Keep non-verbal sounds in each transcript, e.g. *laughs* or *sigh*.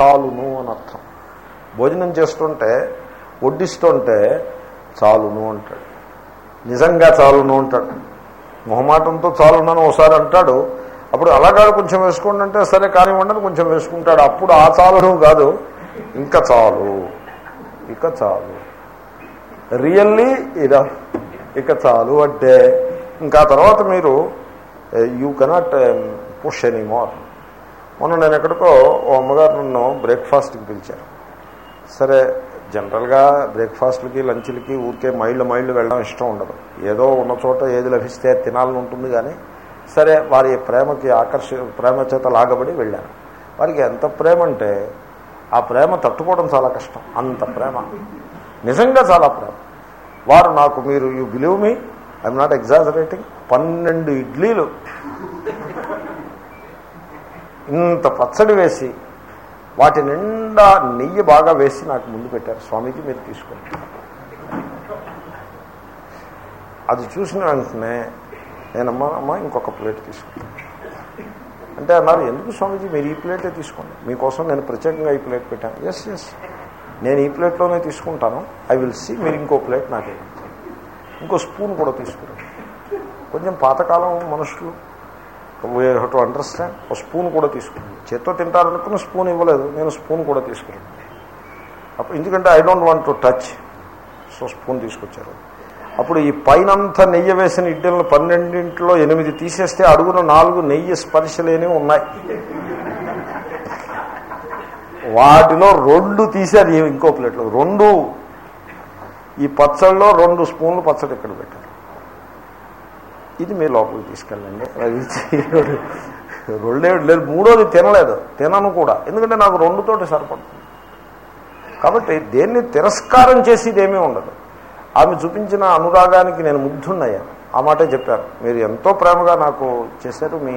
చాలును అని అర్థం. భోజనం చేస్తుంటే వడ్డిస్తుంటే చాలును అంటాడు. నిజంగా చాలును అంటాడు. మొహమాటంతో చాలునని ఒకసారి అంటాడు. అప్పుడు అలాగా కొంచెం వేసుకోండి అంటే సరే కానివ్వండి కొంచెం వేసుకుంటాడు. అప్పుడు ఆ చాలును కాదు ఇంకా చాలు ఇక చాలు. రియల్లీ ఇదా ఇక చాలు అంటే ఇంకా తర్వాత మీరు you cannot push any more మొన్న నేను ఎక్కడికో ఓ అమ్మగారు నన్ను బ్రేక్ఫాస్ట్కి పిలిచారు. సరే జనరల్గా బ్రేక్ఫాస్ట్లకి లంచ్లకి ఊరికే మైళ్ళు మైళ్ళు వెళ్ళడం ఇష్టం ఉండదు. ఏదో ఉన్న చోట ఏది లభిస్తే తినాలని ఉంటుంది కానీ సరే వారి ప్రేమకి ఆకర్ష ప్రేమ చేత లాగబడి వెళ్ళాను. వారికి ఎంత ప్రేమ అంటే ఆ ప్రేమ తట్టుకోవడం చాలా కష్టం. అంత ప్రేమ. నిజంగా చాలా ప్రేమ. వారు నాకు మీరు you believe me I'm not exaggerating. పన్నెండు ఇడ్లీలు ఇంత పచ్చడి వేసి వాటి నిండా నెయ్యి బాగా వేసి నాకు ముందు పెట్టారు. స్వామీజీ మీరు తీసుకోండి. అది చూసిన వెంటనే నేనమ్మా అమ్మా ఇంకొక ప్లేట్ తీసుకుంటాను అంటే అన్నారు ఎందుకు స్వామీజీ మీరు ఈ ప్లేటే తీసుకోండి? మీకోసం నేను ప్రత్యేకంగా ఈ ప్లేట్ పెట్టాను. ఎస్ ఎస్ నేను ఈ ప్లేట్లోనే తీసుకుంటాను. ఐ విల్ సీ మీరు ఇంకో ప్లేట్ నాకు ఇంకో స్పూన్ కూడా తీసుకురండి. కొంచెం పాతకాలం మనుషులు టు అండర్స్టాండ్ ఒక స్పూన్ కూడా తీసుకున్నాను చేత్తో తింటారనుకున్న స్పూన్ ఇవ్వలేదు. నేను స్పూన్ కూడా తీసుకున్నాను. అప్పుడు ఎందుకంటే I don't want to touch so spoon తీసుకొచ్చారు. అప్పుడు ఈ పైనంతా నెయ్యి వేసిన ఇడ్డలను పన్నెండింటిలో ఎనిమిది తీసేస్తే అడుగున నాలుగు నెయ్యి స్పర్శలేని ఉన్నాయి. వాటిలో రెండు తీశారు ఇంకో ప్లేట్లో. రెండు ఈ పచ్చళ్ళలో రెండు స్పూన్లు పచ్చడి ఇక్కడ పెట్టారు. ఇది మీరు లోపలికి తీసుకెళ్ళండి. అది రెండే లేదు మూడోది తినలేదు. తినను కూడా. ఎందుకంటే నాకు రెండుతోటి సరిపడుతుంది. కాబట్టి దేన్ని తిరస్కారం చేసేది ఏమీ ఉండదు. ఆమె చూపించిన అనురాగానికి నేను ముగ్ధున్నయ్యాను ఆ మాటే చెప్పారు. మీరు ఎంతో ప్రేమగా నాకు చేశారు. మీ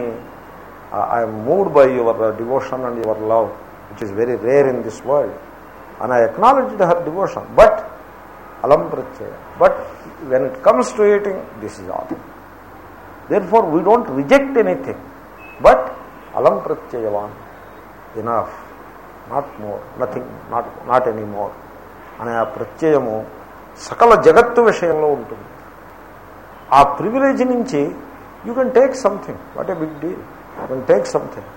I'm moved by your devotion and your love which is very rare in this world. And I acknowledged her devotion but Alam ప్రత్యయ. But when it comes to eating this is all there for we don't reject anything but Alam ప్రత్యయవాన్ enough not more nothing not not any more అనే ఆ ప్రత్యయము సకల జగత్తు విషయంలో ఉంటుంది. ఆ privilege నుంచి you can take something what a big deal you can take something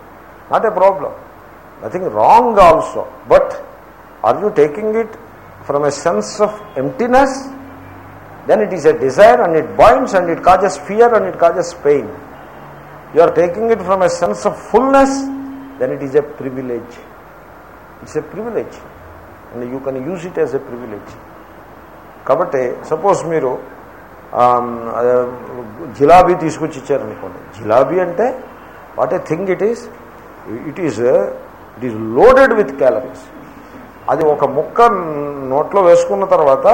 not a problem nothing wrong also but are you taking it from a sense of emptiness then it is a desire and it binds and it causes fear and it causes pain. You are taking it from a sense of fullness, then it is a privilege. It's a privilege. And you can use it as a privilege. కాబట్టి suppose మీరు um, అదే, జిలాబీ తీసుకొచ్చి ఇచ్చారనుకోండి జిలాబీ అంటే what a thing it is it is it is loaded with calories అది ఒక ముక్క నోట్లో వేసుకున్న తర్వాత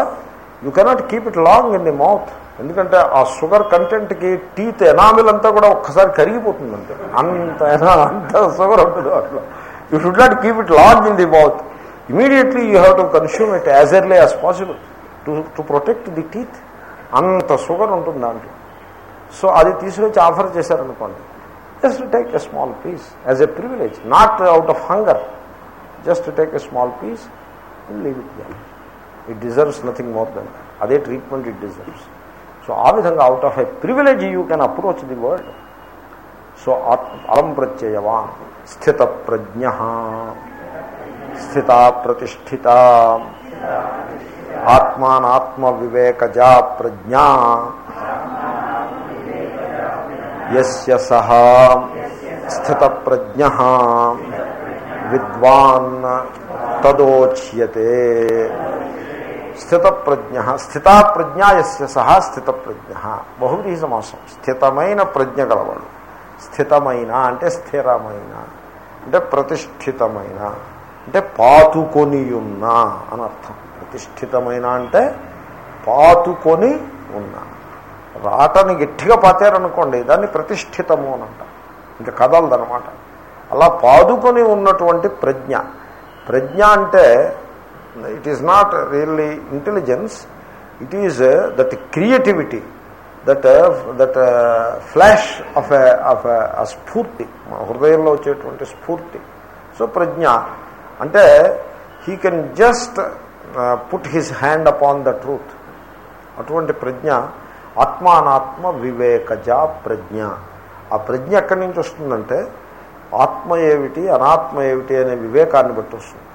you cannot keep it long in the mouth ఎందుకంటే ఆ షుగర్ కంటెంట్కి టీత్ ఎనామిల్ అంతా కూడా ఒక్కసారి కరిగిపోతుంది అంతే. అంత అంత షుగర్ ఉంటుంది అట్లా you should not keep it long in the mouth immediately you have to consume it as early as possible to to protect the teeth అంత షుగర్ ఉంటుంది దాంట్లో. సో అది తీసుకొచ్చి ఆఫర్ చేశారనుకోండి. Just take a small piece as a privilege not out of hunger just take a small piece leave it there it deserves nothing more than అదే treatment it deserves so ఆ విధంగా out of a privilege you can approach the world so అలం ప్రత్యయవాన్. స్థిత ప్రజ్ఞ. స్థిత ప్రతిష్ఠిత. ఆత్మానాత్మ వివేకజా ప్రజ్ఞా. యస్య సహా. స్థిత ప్రజ్ఞ. విద్వాన్ తదోచ్యతే. స్థిత ప్రజ్ఞ స్థితా సహా స్థిత ప్రజ్ఞ బహువ్రీహి సమాసం స్థితమైన ప్రజ్ఞ గలవాడు. స్థితమైన అంటే స్థిరమైన. అంటే ప్రతిష్ఠితమైన. అంటే పాతుకొనియున్న అని అర్థం. ప్రతిష్ఠితమైన అంటే పాతుకొని ఉన్న. రాటని గట్టిగా పాతారనుకోండి దాన్ని ప్రతిష్ఠితము అని అంట ఇంకా కదలదనమాట అలా పాదుకొని ఉన్నటువంటి ప్రజ్ఞ. ప్రజ్ఞ అంటే it is not really intelligence it is that creativity that that flash of of ఆ స్ఫూర్తి హృదయంలో వచ్చేటువంటి స్ఫూర్తి. సో ప్రజ్ఞ అంటే he can just put his hand upon the truth అటువంటి ప్రజ్ఞ ఆత్మానాత్మ వివేకజ ప్రజ్ఞ. ఆ ప్రజ్ఞ ఎక్కడి నుంచి వస్తుందంటే ఆత్మ ఏమిటి అనాత్మ ఏమిటి అనే వివేకాన్ని బట్టి వస్తుంది.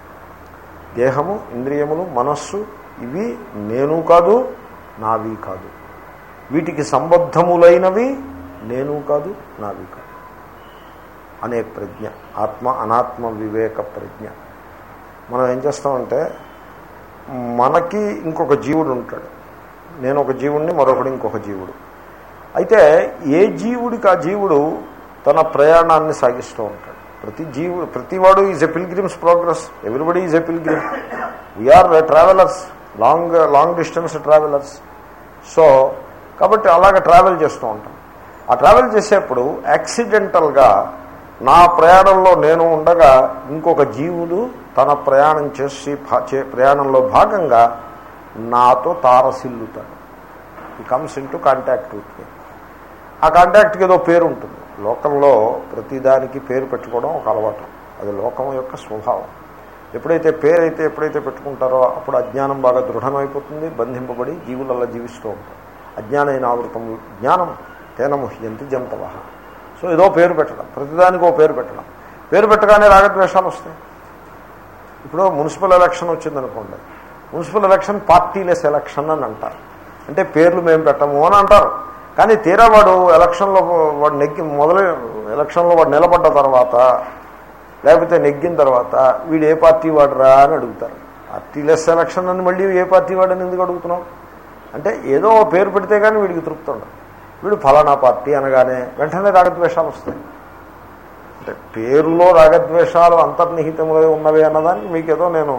దేహము ఇంద్రియములు మనస్సు ఇవి నేను కాదు నావి కాదు. వీటికి సంబద్ధములైనవి నేను కాదు నావి కాదు. అనే ప్రజ్ఞ. ఆత్మ అనాత్మ వివేక ప్రజ్ఞ. మనం ఏం చేస్తామంటే మనకి ఇంకొక జీవుడు ఉంటాడు. నేను ఒక జీవుడిని మరొకడు ఇంకొక జీవుడు. అయితే ఏ జీవుడికి ఆ జీవుడు తన ప్రయాణాన్ని సాగిస్తూ ఉంటాడు? ప్రతి జీవుడు ప్రతివాడు is a pilgrim's progress everybody is a pilgrim we are travellers long long distance travellers so కాబట్టి అలాగ ట్రావెల్ చేస్తూ ఉంటాం. ఆ ట్రావెల్ చేసేప్పుడు యాక్సిడెంటల్గా నా ప్రయాణంలో నేను ఉండగా ఇంకొక జీవుడు తన ప్రయాణం చేసి చే- ప్రయాణంలో భాగంగా నాతో తారసిల్లుతాడు. He comes into contact with ఆ కాంటాక్ట్కి ఏదో పేరు ఉంటుంది లోకంలో ప్రతిదానికి పేరు పెట్టుకోవడం ఒక అలవాటు. అది లోకం యొక్క స్వభావం. ఎప్పుడైతే పేరైతే ఎప్పుడైతే పెట్టుకుంటారో అప్పుడు అజ్ఞానం బాగా దృఢమైపోతుంది బంధింపబడి జీవులల్లా జీవిస్తూ ఉంటారు. అజ్ఞానైన ఆవృతం జ్ఞానం తేన ముహ్యంతి జంతవ. సో ఏదో పేరు పెట్టడం ప్రతిదానికి ఓ పేరు పెట్టడం. పేరు పెట్టగానే రాగద్వేషాలు వస్తాయి. ఇప్పుడు మున్సిపల్ ఎలక్షన్ వచ్చిందనుకోండి. మున్సిపల్ ఎలక్షన్ పార్టీలెస్ ఎలక్షన్ అని అంటారు. అంటే పేర్లు మేము పెట్టము అని అంటారు. కానీ తీరా వాడు ఎలక్షన్లో వాడు నెగ్గి మొదలు ఎలక్షన్లో వాడు నిలబడ్డ తర్వాత లేకపోతే నెగ్గిన తర్వాత వీడు ఏ పార్టీ వాడురా అని అడుగుతారు. పార్టీలెస్ ఎలక్షన్ అని మళ్ళీ ఏ పార్టీ వాడని ఎందుకు అడుగుతున్నాం అంటే ఏదో పేరు పెడితే కానీ వీడికి తృప్తి ఉండదు. వీడు ఫలానా పార్టీ అనగానే వెంటనే రాగద్వేషాలు వస్తాయి. అంటే పేరులో రాగద్వేషాలు అంతర్నిహితములై ఉన్నవి అన్నదానికి మీకు ఏదో నేను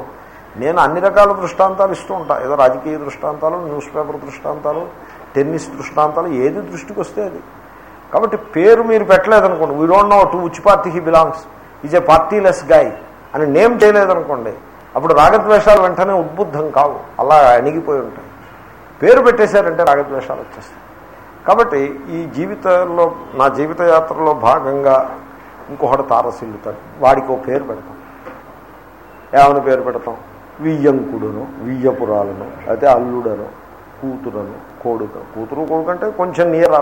నేను అన్ని రకాల దృష్టాంతాలు ఇస్తూ ఉంటా. ఏదో రాజకీయ దృష్టాంతాలు న్యూస్ పేపర్ దృష్టాంతాలు టెన్నిస్ దృష్టాంతాలు ఏది దృష్టికి వస్తే అది. కాబట్టి పేరు మీరు పెట్టలేదనుకోండి. We don't know to which party he belongs is a partyless guy అని నేమ్ చేయలేదనుకోండి. అప్పుడు రాగద్వేషాలు వెంటనే ఉద్బుద్ధం కావు. అలా అణిగిపోయి ఉంటాయి. పేరు పెట్టేశారంటే రాగద్వేషాలు వచ్చేస్తాయి. కాబట్టి ఈ జీవితంలో నా జీవిత యాత్రలో భాగంగా ఇంకొకటి తారసిల్లుతాడు. వాడికి ఓ పేరు పెడతాం. ఏమని పేరు పెడతాం? వియ్యంకుడును వియ్యపురాలను అయితే అల్లుడను కూతురను కొడుకు కూతురు కొడుకు అంటే కొంచెం నియర్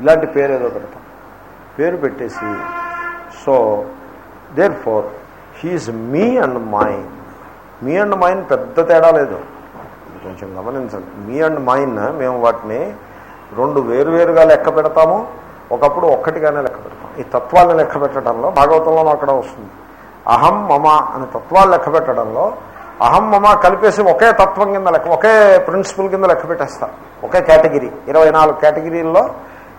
ఇలాంటి పేరు ఏదో పెడతాం. పేరు పెట్టేసి so therefore he is me and mine me and mine పెద్ద తేడా లేదు. ఇది కొంచెం గమనించండి. మీ అండ్ మైన్ మేము వాటిని రెండు వేరువేరుగా లెక్క పెడతాము. ఒకప్పుడు ఒక్కటిగానే లెక్క పెడతాం. ఈ తత్వాలను లెక్క పెట్టడంలో భాగవతంలో అక్కడ వస్తుంది. అహం మమ అనే తత్వాలు లెక్క పెట్టడంలో అహం మమ కలిపేసి ఒకే తత్వం కింద లెక్క ఒకే ప్రిన్సిపల్ కింద లెక్క పెట్టేస్తారు ఒకే కేటగిరీ. ఇరవై నాలుగు కేటగిరీల్లో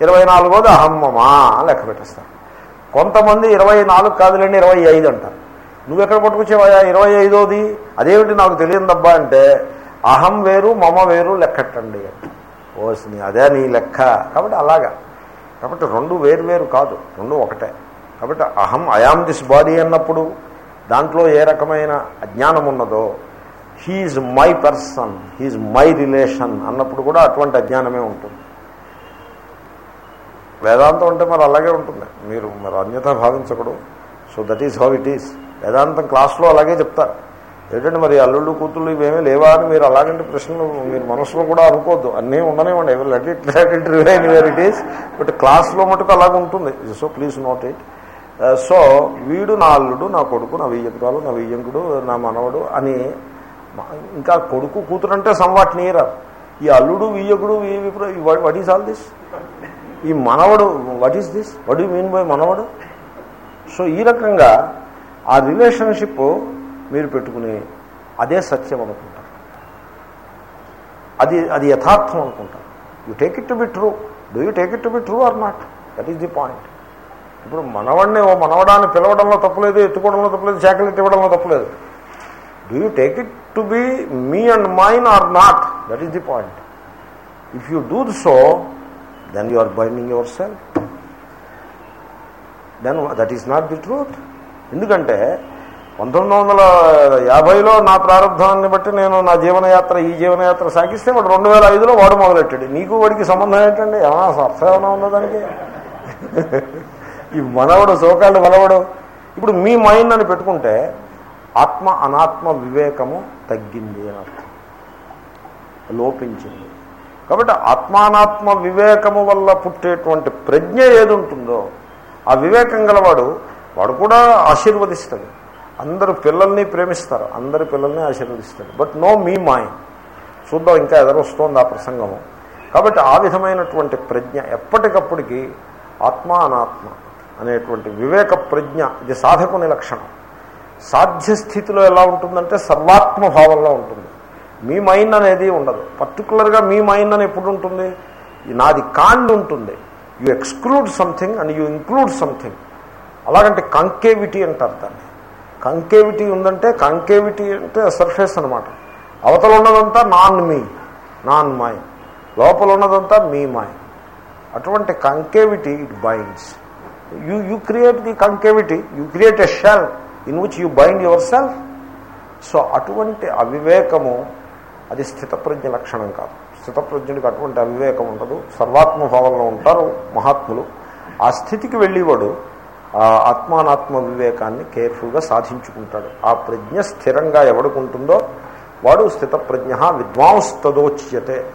ఇరవై నాలుగోది అహం మమ లెక్క పెట్టేస్తారు కొంతమంది ఇరవై నాలుగు కాదులేండి ఇరవై ఐదు అంటారు. నువ్వు ఎక్కడ పట్టుకొచ్చేవా ఇరవై ఐదోది? అదేమిటి నాకు తెలియదబ్బా అంటే అహం వేరు మమ వేరు లెక్కట్టండి ఓసిని అదే నీ లెక్క. కాబట్టి అలాగా. కాబట్టి రెండు వేరు వేరు కాదు రెండు ఒకటే. కాబట్టి అహం అయామ్ దిస్ బాడీ అన్నప్పుడు దాంట్లో ఏ రకమైన అజ్ఞానం ఉన్నదో he is my person he is my relation అన్నప్పుడు కూడా అటువంటి అజ్ఞానమే ఉంటుంది. వేదాంతం అంటే మరి అలాగే ఉంటుంది. మీరు మరి అన్యత భావించకూడదు. So that is how it is వేదాంతం క్లాస్లో అలాగే చెప్తారు ఏంటంటే మరి అల్లుళ్ళు కూతుళ్ళు ఇవేమీ లేవా అని మీరు అలాగంటే ప్రశ్నలు మీరు మనసులో కూడా అనుకోవద్దు. అన్నీ ఉండనివ్వండి ఎవరు let it let it remain where it is but క్లాస్లో మటుకు అలాగ ఉంటుంది so please note it Uh, so వీడు నా అల్లుడు నా కొడుకు నా వెయ్యంకురాలు నా వెయ్యంకుడు నా మనవడు అని ఇంకా కొడుకు కూతురు అంటే సంవాట్ నీరా ఈ అల్లుడు వియ్యకుడు వాట్ ఈస్ ఆల్ దిస్ ఈ మనవడు what is this what you mean by మనవడు? సో ఈ రకంగా ఆ రిలేషన్షిప్ మీరు పెట్టుకుని అదే సత్యం అనుకుంటారు. అది అది యథార్థం అనుకుంటారు. You take it to be true do you take it to be true or not that is the point ఇప్పుడు మనవడిని ఓ మనవడాన్ని పిలవడంలో తప్పలేదు ఎత్తుకోవడంలో తప్పలేదు చాకలెట్ ఇవ్వడంలో తప్పలేదు. Do you take it to be me and mine or not that is the point if you do so then you are binding yourself then that is not the truth ఎందుకంటే పంతొమ్మిది వందల యాభైలో నా ప్రారంభాన్ని బట్టి నేను నా జీవనయాత్ర ఈ జీవనయాత్ర సాగిస్తే వాడు రెండు వేల ఐదులో వాడు మొదలెట్టాడు. నీకు వాడికి సంబంధం ఏంటండి? ఏమైనా అర్థం ఏమైనా ఉందా దానికి? ఈ మనవడు సోకాళ్ళు వలవడు. ఇప్పుడు మీ మైండ్ అని పెట్టుకుంటే ఆత్మ అనాత్మ వివేకము తగ్గింది అని అర్థం. లోపించింది. కాబట్టి ఆత్మానాత్మ వివేకము వల్ల పుట్టేటువంటి ప్రజ్ఞ ఏది ఉంటుందో ఆ వివేకం గలవాడు వాడు కూడా ఆశీర్వదిస్తాడు. అందరు పిల్లల్ని ప్రేమిస్తారు అందరి పిల్లల్ని ఆశీర్వదిస్తాడు. బట్ నో మీ మాయన్ చూద్దాం ఇంకా ఎదరొస్తోంది ఆ ప్రసంగము. కాబట్టి ఆ విధమైనటువంటి ప్రజ్ఞ ఎప్పటికప్పటికి ఆత్మ అనాత్మ అనేటువంటి వివేక ప్రజ్ఞ ఇది సాధకుని లక్షణం. సాధ్య స్థితిలో ఎలా ఉంటుందంటే సర్వాత్మభావంలో ఉంటుంది. మీ మైండ్ అనేది ఉండదు. పర్టికులర్గా మీ మైండ్ అని ఎప్పుడు ఉంటుంది? నాది కాండ్ ఉంటుంది. You exclude something and you include something. అలాగంటే కంకేవిటీ అంటారు దాన్ని. కంకేవిటీ ఉందంటే కంకేవిటీ అంటే సర్ఫేస్ అనమాట అవతల ఉన్నదంతా నాన్ మీ నాన్ మై లోపల ఉన్నదంతా మీ మై అటువంటి concavity it binds. You you create the concavity you create a shell in which you bind yourself so అటువంటి అవివేకము అది స్థితప్రజ్ఞ లక్షణం కాదు. స్థితప్రజ్ఞుడికి అటువంటి అవివేకం ఉండదు. సర్వాత్మభావంలో ఉంటారు మహాత్ములు. ఆ స్థితికి వెళ్ళేవాడు ఆ ఆత్మానాత్మ వివేకాన్ని కేర్ఫుల్గా సాధించుకుంటాడు. ఆ ప్రజ్ఞ స్థిరంగా ఎవడుకుంటుందో వాడు స్థితప్రజ్ఞ విద్వాంస్తదోచ్యతే.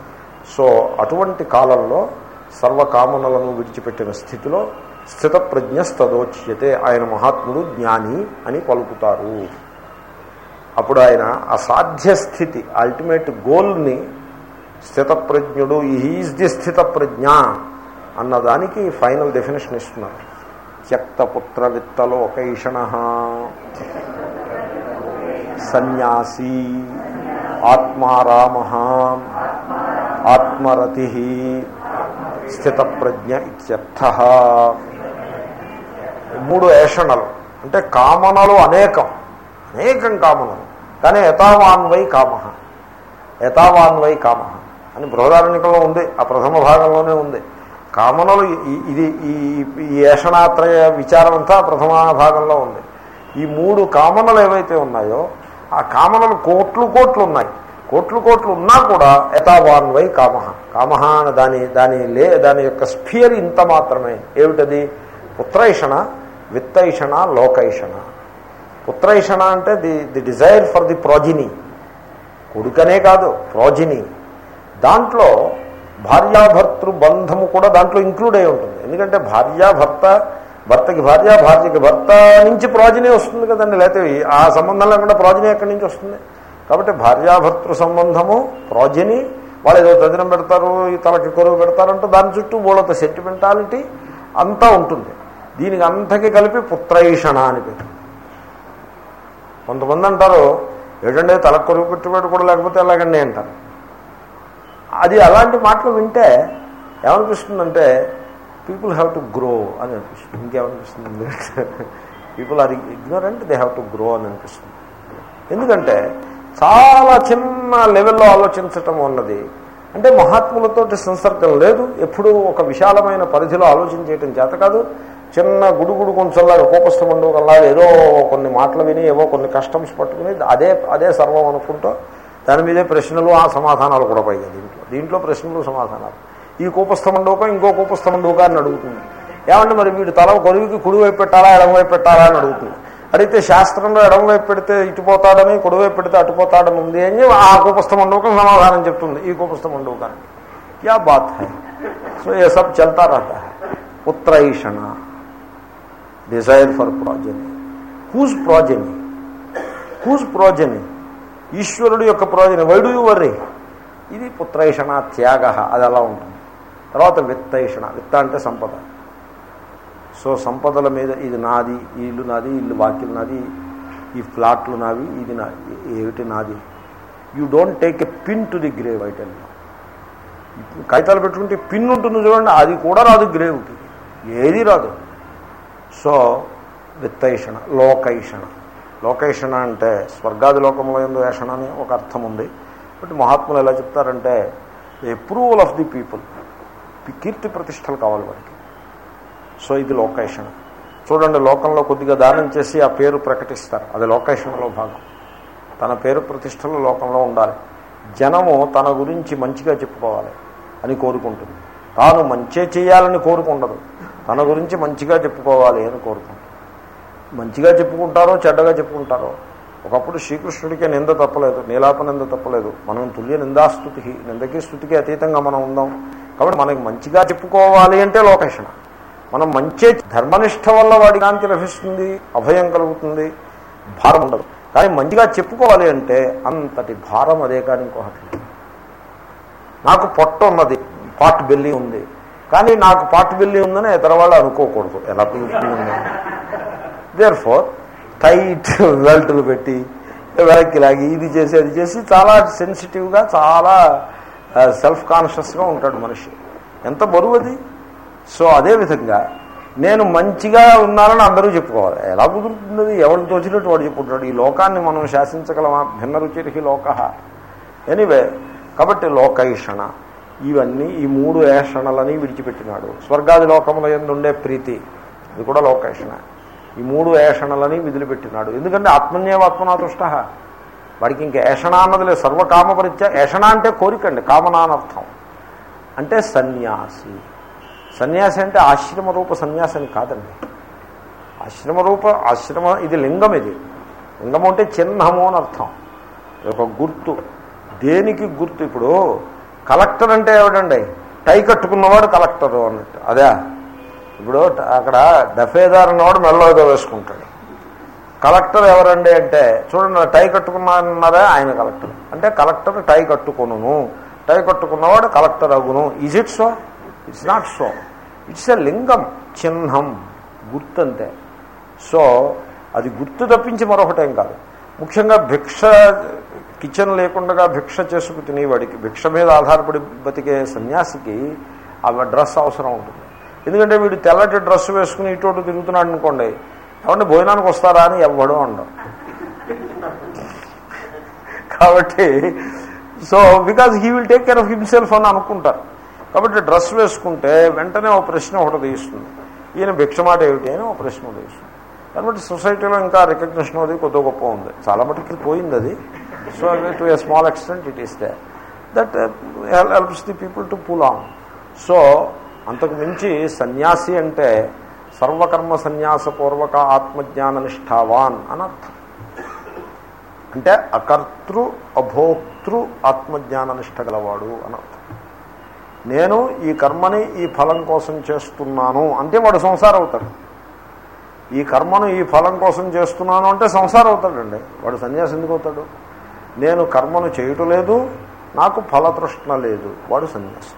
సో అటువంటి కాలంలో సర్వకామనలను విడిచిపెట్టిన స్థితిలో స్థితప్రజ్ఞ స్తదోచ్యతే ఆయన మహాత్ముడు జ్ఞాని అని పలుకుతారు. అప్పుడు ఆయన అసాధ్య స్థితి అల్టిమేట్ గోల్ని స్థితప్రజ్ఞుడు ఈజ్ ది స్థితప్రజ్ఞ అన్నదానికి ఫైనల్ డెఫినేషన్ ఇస్తున్నారు. త్యక్తపుత్ర విత్తలోకైషణ సన్యాసి ఆత్మారామ ఆత్మరతి స్థితప్రజ్ఞ ఇత్యర్థ మూడు ఏషణలు. అంటే కామనలు అనేకం. అనేకం కామనలు. కానీ యథావాన్వై కామ. యథావాన్వై కామ అని బృహదారణికంలో ఉంది. ఆ ప్రథమ భాగంలోనే ఉంది. కామనలు ఇది ఈ ఈ ఏషణాత్రయ విచారం అంతా ప్రథమ భాగంలో ఉంది. ఈ మూడు కామనలు ఏవైతే ఉన్నాయో ఆ కామనలు కోట్లు కోట్లు ఉన్నాయి. కోట్లు కోట్లు ఉన్నా కూడా యథావాన్వై కామ. కామ అని దాని దాని లే దాని యొక్క స్ఫియర్ ఇంత మాత్రమే. ఏమిటది? పుత్రైషణ విత్తైషణ లోకైషణ. పుత్రైషణ అంటే the the desire for the progeny. కొడుకనే కాదు ప్రోజిని. దాంట్లో భార్యాభర్తృ బంధము కూడా దాంట్లో ఇంక్లూడ్ అయి ఉంటుంది. ఎందుకంటే భార్యాభర్త భర్తకి భార్య భార్యకి భర్త నుంచి ప్రాజినీ వస్తుంది కదండి. లేకపోతే ఆ సంబంధం లేకుండా ప్రాజినీ ఎక్కడి నుంచి వస్తుంది? కాబట్టి భార్యాభర్తృ సంబంధము ప్రోజని వాళ్ళు ఏదో తదినం పెడతారు ఈ తలకి కొరువు పెడతారంటూ దాని చుట్టూ వాళ్ళతో సెంటిమెంటాలిటీ అంతా ఉంటుంది. దీనికి అంతకి కలిపి పుత్రైషణ అని పేరు. కొంతమంది అంటారు ఏంటంటే తల కొరుగు పెట్టుబడి కూడా లేకపోతే ఎలాగండి అంటారు. అది అలాంటి మాటలు వింటే ఏమనిపిస్తుందంటే పీపుల్ హ్యావ్ టు గ్రో అని అనిపిస్తుంది. ఇంకేమనిపిస్తుంది people are ignorant they have to grow అని అనిపిస్తుంది. ఎందుకంటే చాలా చిన్న లెవెల్లో ఆలోచించటం ఉన్నది. అంటే మహాత్ములతోటి సంసర్గం లేదు. ఎప్పుడూ ఒక విశాలమైన పరిధిలో ఆలోచించేయటం చేత కాదు. చిన్న గుడుగుడు కొంచెంలా కోపస్థ మండుకల్లాగా ఏదో కొన్ని మాటలు విని ఏవో కొన్ని కస్టమ్స్ పట్టుకుని అదే అదే సర్వం అనుకుంటూ దాని మీదే ప్రశ్నలు ఆ సమాధానాలు కూడా పైగా దీంట్లో. దీంట్లో ప్రశ్నలు సమాధానాలు. ఈ కూపస్థ మండూక ఇంకో కూపస్థ మండూక అని అడుగుతుంది. ఏమంటే మరి వీడు తల కొడువుకి కుడివైపు పెట్టాలా ఎడమవైపు పెట్టాలా అని అడుగుతుంది. అడిగితే శాస్త్రంలో ఎడమవైపు పెడితే ఇటుపోతాడని కుడివైపు పెడితే అటుపోతాడని ఉంది అని ఆ కూపస్థ మండూకం సమాధానం చెప్తుంది. ఈ కూపస్థ మండూకానికి యా బాత్ హై? సో ఏ సబ్ చల్తా Rahata desire for progeny whose progeny whose progeny ఈశ్వరుడు యొక్క ప్రయోజనం వైడు యు వర్రీ ఇది పుత్రైషణ త్యాగ అది అలా ఉంటుంది. తర్వాత విత్తైషణ. విత్త అంటే సంపద. సో సంపదల మీద ఇది నాది ఇల్లు నాది ఇల్లు వాకిలు నాది ఈ ఫ్లాట్లు నావి ఇది నా ఏమిటి నాది? You don't take a pin to the grave ఐటెల్లో కాగితాలు పెట్టుకుంటే పిన్ ఉంటుంది చూడండి అది కూడా రాదు గ్రేవ్కి ఏది రాదు. సో విత్తైషణ లోకైషణ. లోకైషణ అంటే స్వర్గాది లోకంలో ఎందు వేషణ అని ఒక అర్థం ఉంది. బట్ మహాత్ములు ఎలా చెప్తారంటే అప్రూవల్ ఆఫ్ ది పీపుల్ కీర్తి ప్రతిష్టలు కావాలి వాడికి. సో ఇది లోకేషణ. చూడండి లోకంలో కొద్దిగా దానం చేసి ఆ పేరు ప్రకటిస్తారు. అది లోకేషణలో భాగం. తన పేరు ప్రతిష్టలు లోకంలో ఉండాలి. జనము తన గురించి మంచిగా చెప్పుకోవాలి అని కోరుకుంటుంది. తాను మంచే చేయాలని కోరుకుండదు. తన గురించి మంచిగా చెప్పుకోవాలి అని కోరుకుంటాం. మంచిగా చెప్పుకుంటారో చెడ్డగా చెప్పుకుంటారో. ఒకప్పుడు శ్రీకృష్ణుడికే నింద తప్పలేదు నీలాప నింద తప్పలేదు. మనం తుల్య నిందాస్తుతి నిందకి స్థుతికి అతీతంగా మనం ఉందాం. కాబట్టి మనకి మంచిగా చెప్పుకోవాలి అంటే లోకేషణ. మనం మంచి ధర్మనిష్ట వల్ల వాడి కాంతి లభిస్తుంది అభయం కలుగుతుంది భారం ఉండదు. కానీ మంచిగా చెప్పుకోవాలి అంటే అంతటి భారం అదే కానీ ఇంకొకటి నాకు పొట్ట ఉన్నది పాట్ బెల్లి ఉంది. కానీ నాకు పాట్ బెల్లి ఉందని ఇతర వాళ్ళు అనుకోకూడదు. ఎలా కుదురుతుంది దేర్ ఫోర్ టైట్ బెల్టులు పెట్టి వెనక్కి లాగి ఇది చేసి అది చేసి చాలా సెన్సిటివ్గా చాలా సెల్ఫ్ కాన్షియస్గా ఉంటాడు మనిషి. ఎంత బరువు అది? సో అదేవిధంగా నేను మంచిగా ఉన్నానని అందరూ చెప్పుకోవాలి. ఎలా కుదురుతుంది అది? ఎవరికి తోచినట్టు వాడు చెప్పుకుంటాడు. ఈ లోకాన్ని మనం శాసించగలమా? భిన్న రుచిరికి లోక ఎనీవే కాబట్టి లోకైషణ. ఇవన్నీ ఈ మూడు ఏషణలని విడిచిపెట్టినాడు. స్వర్గాది లోకముల ఎందుండే ప్రీతి? ఇది కూడా లోకేషణ. ఈ మూడు ఏషణలని విదిలిపెట్టినాడు. ఎందుకంటే ఆత్మన్యేవాత్మనాతుష్ట వాడికి ఇంక ఏషణ అన్నది లేదు. సర్వకామ పరిత్య ఏషణ అంటే కోరికండి. కామనానర్థం. అంటే సన్యాసి. సన్యాసి అంటే ఆశ్రమ రూప సన్యాసి కాదండి. ఆశ్రమ రూప ఆశ్రమ ఇది లింగం ఇది. లింగం అంటే చిహ్నము అని అర్థం. ఇది ఒక గుర్తు. దేనికి గుర్తు? ఇప్పుడు కలెక్టర్ అంటే ఏమిటండి టై కట్టుకున్నవాడు కలెక్టరు అన్నట్టు. అదే. ఇప్పుడు అక్కడ డఫేదార్ అన్నవాడు మెల్లో వేసుకుంటాడు. కలెక్టర్ ఎవరండి అంటే చూడండి టై కట్టుకున్నారన్నారా ఆయన కలెక్టర్. అంటే కలెక్టర్ టై కట్టుకును టై కట్టుకున్నవాడు కలెక్టర్ అగును. Is it so it's not so it's a లింగం చిహ్నం గుర్తంతే. సో అది గుర్తు తప్పించి మరొకటేం కాదు. ముఖ్యంగా భిక్ష కిచెన్ లేకుండా భిక్ష చేసుకు తినేవాడికి భిక్ష మీద ఆధారపడి బతికే సన్యాసికి ఆ డ్రెస్ అవసరం ఉంటుంది. ఎందుకంటే వీడు తెల్లటి డ్రెస్ వేసుకుని ఇటు తిరుగుతున్నాడు అనుకోండి ఎవరిని భోజనానికి వస్తారా అని ఎవ్వడం ఉండవు కాబట్టి so because he will take care of himself అని అనుకుంటారు. కాబట్టి డ్రెస్ వేసుకుంటే వెంటనే ఒక ప్రశ్న ఒకటి తీస్తుంది. ఈయన భిక్ష మాట ఏమిటి అని ఒక ప్రశ్న తీస్తుంది. కాబట్టి సొసైటీలో ఇంకా రికగ్నిషన్ అది కొద్ది గొప్ప ఉంది. చాలా మటుకు పోయింది అది. So to a small extent it is they that helps the people to pull on so అంతకు మించి సన్యాసి అంటే సర్వకర్మ సన్యాసపూర్వక ఆత్మజ్ఞాన నిష్ఠావాన్ అని అర్థం. అంటే అకర్తృ అభోక్తృ ఆత్మజ్ఞాన నిష్ట గలవాడు అని అర్థం. నేను ఈ కర్మని ఈ ఫలం కోసం చేస్తున్నాను అంటే వాడు సంసారం అవుతాడు ఈ కర్మను ఈ ఫలం కోసం చేస్తున్నాను అంటే సంసారం అవుతాడండి వాడు సన్యాసి ఎందుకు అవుతాడు? నేను కర్మను చేయటం లేదు నాకు ఫలతృష్ణ లేదు. వాడు సన్యాసి.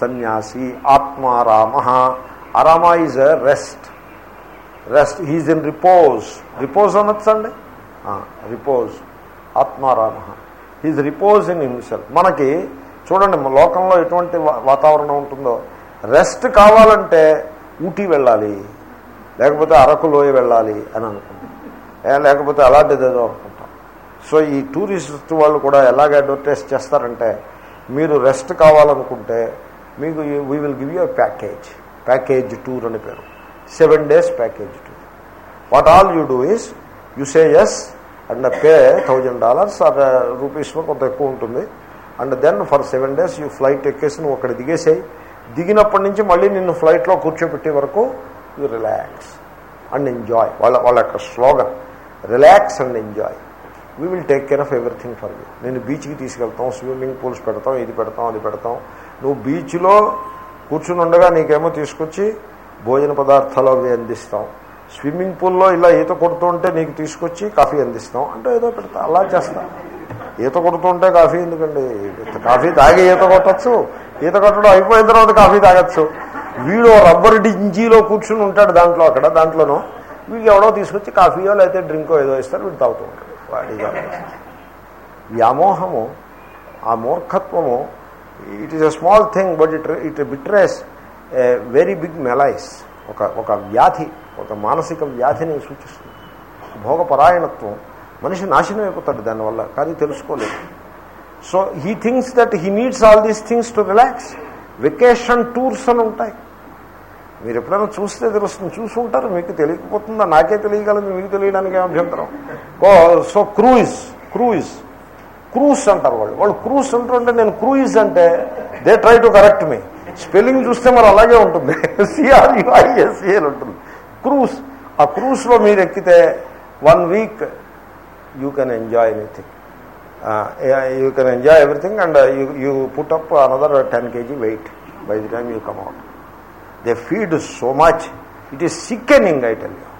సన్యాసి ఆత్మారామ ఆరామ is rest. Rest he's in repose. Repose అనొచ్చండి? Repose. ఆత్మారామ హీజ్ రిపోజ్ ఇన్ హిమ్సెల్ఫ్. మనకి చూడండి లోకంలో ఎటువంటి వా- వాతావరణం ఉంటుందో రెస్ట్ కావాలంటే ఊటీ వెళ్ళాలి. లేకపోతే అరకు లోయ వెళ్ళాలి అని అనుకుంటాం. లేకపోతే అలాంటిది ఏదో అనుకుంటాం. సో ఈ టూరిస్ట్ వాళ్ళు కూడా ఎలాగ అడ్వర్టైజ్ చేస్తారంటే మీరు రెస్ట్ కావాలనుకుంటే మీకు we will give you package package tour అని పేరు. Seven days package tour what all you do is you say yes and pay thousand dollars or రూపీస్లో కొంత ఎక్కువ ఉంటుంది. And then for seven days you flight ఎక్కేసి నువ్వు అక్కడ దిగేసేయి. దిగినప్పటి నుంచి మళ్ళీ నిన్ను ఫ్లైట్లో కూర్చోబెట్టే వరకు యూ రిలాక్స్ అండ్ ఎంజాయ్ వాళ్ళ వాళ్ళ యొక్క slogan. Relax and enjoy we will take care of everything for you నేను బీచ్కి తీసుకెళ్తాం స్విమ్మింగ్ పూల్స్ పెడతాం ఇది పెడతాం అది పెడతాం. నువ్వు బీచ్లో కూర్చుని ఉండగా నీకేమో తీసుకొచ్చి భోజన పదార్థాలు అవి అందిస్తాం. స్విమ్మింగ్ పూల్లో ఇలా ఈత కొడుతూ ఉంటే నీకు తీసుకొచ్చి కాఫీ అందిస్తాం. అంటే ఏదో పెడతా అలా చేస్తాం. ఈత కొడుతుంటే కాఫీ ఎందుకండి? కాఫీ తాగి ఈత కొట్టచ్చు. ఈత కొట్టడం అయిపోయిన తర్వాత కాఫీ తాగొచ్చు. వీడు రబ్బర్ డింజీలో కూర్చుని ఉంటాడు దాంట్లో అక్కడ దాంట్లోనూ. వీడికి ఎవడో తీసుకొచ్చి కాఫీయో లేకపోతే డ్రింకో ఏదో ఇస్తారు వీడు తాగుతూ ఉంటాడు. వాడిగా వ్యామోహము ఆ మూర్ఖత్వము it is a small thing but it it betrays a very big malaise ఒక ఒక వ్యాధి ఒక మానసిక వ్యాధిని సూచిస్తుంది. భోగపరాయణత్వం మనిషి నాశనం అయిపోతాడు దానివల్ల కానీ తెలుసుకోలేదు. So he thinks that he needs all these things to relax vacation tours అని ఉంటాయి. మీరు ఎప్పుడైనా చూస్తే తెలుస్తుంది. చూసుంటారు మీకు తెలియకపోతుందా? నాకే తెలియగలదు. మీకు తెలియడానికి అభ్యంతరం? Oh so cruise cruise. Cruise అంటారు వాళ్ళు. వాళ్ళు క్రూస్ అంటుంటే నేను క్రూయిజ్ అంటే they try to correct me. Spelling చూస్తే మరి అలాగే ఉంటుంది. సిఆర్యుఐఎస్ఏల్ ఉంటుంది. క్రూస్. ఆ క్రూస్లో మీరు ఎక్కితే one week you can enjoy anything. You can enjoy everything and you you put up another ten KG weight. By the time you come out. They feed so much it is sickening I tell you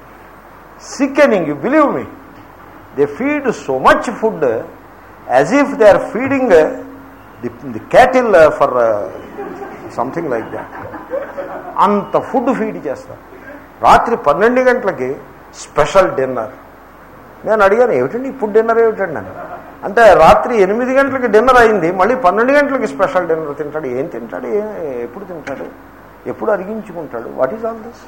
sickening you believe me they feed so much food as if they are feeding the the cattle or something like that అంత food feed చేస్తారు. రాత్రి పన్నెండు గంటలకి special dinner. నేను అడిగాను ఏమిటండి ఇప్పుడు dinner ఏమిటండి? అని. అంటే రాత్రి ఎనిమిది గంటలకి డిన్నర్ అయింది మళ్ళీ పన్నెండు గంటలకి స్పెషల్ డిన్నర్ తింటాడు. ఏం తింటాడు? ఎప్పుడు తింటాడు? ఎప్పుడు అరిగించుకుంటాడు? What is all this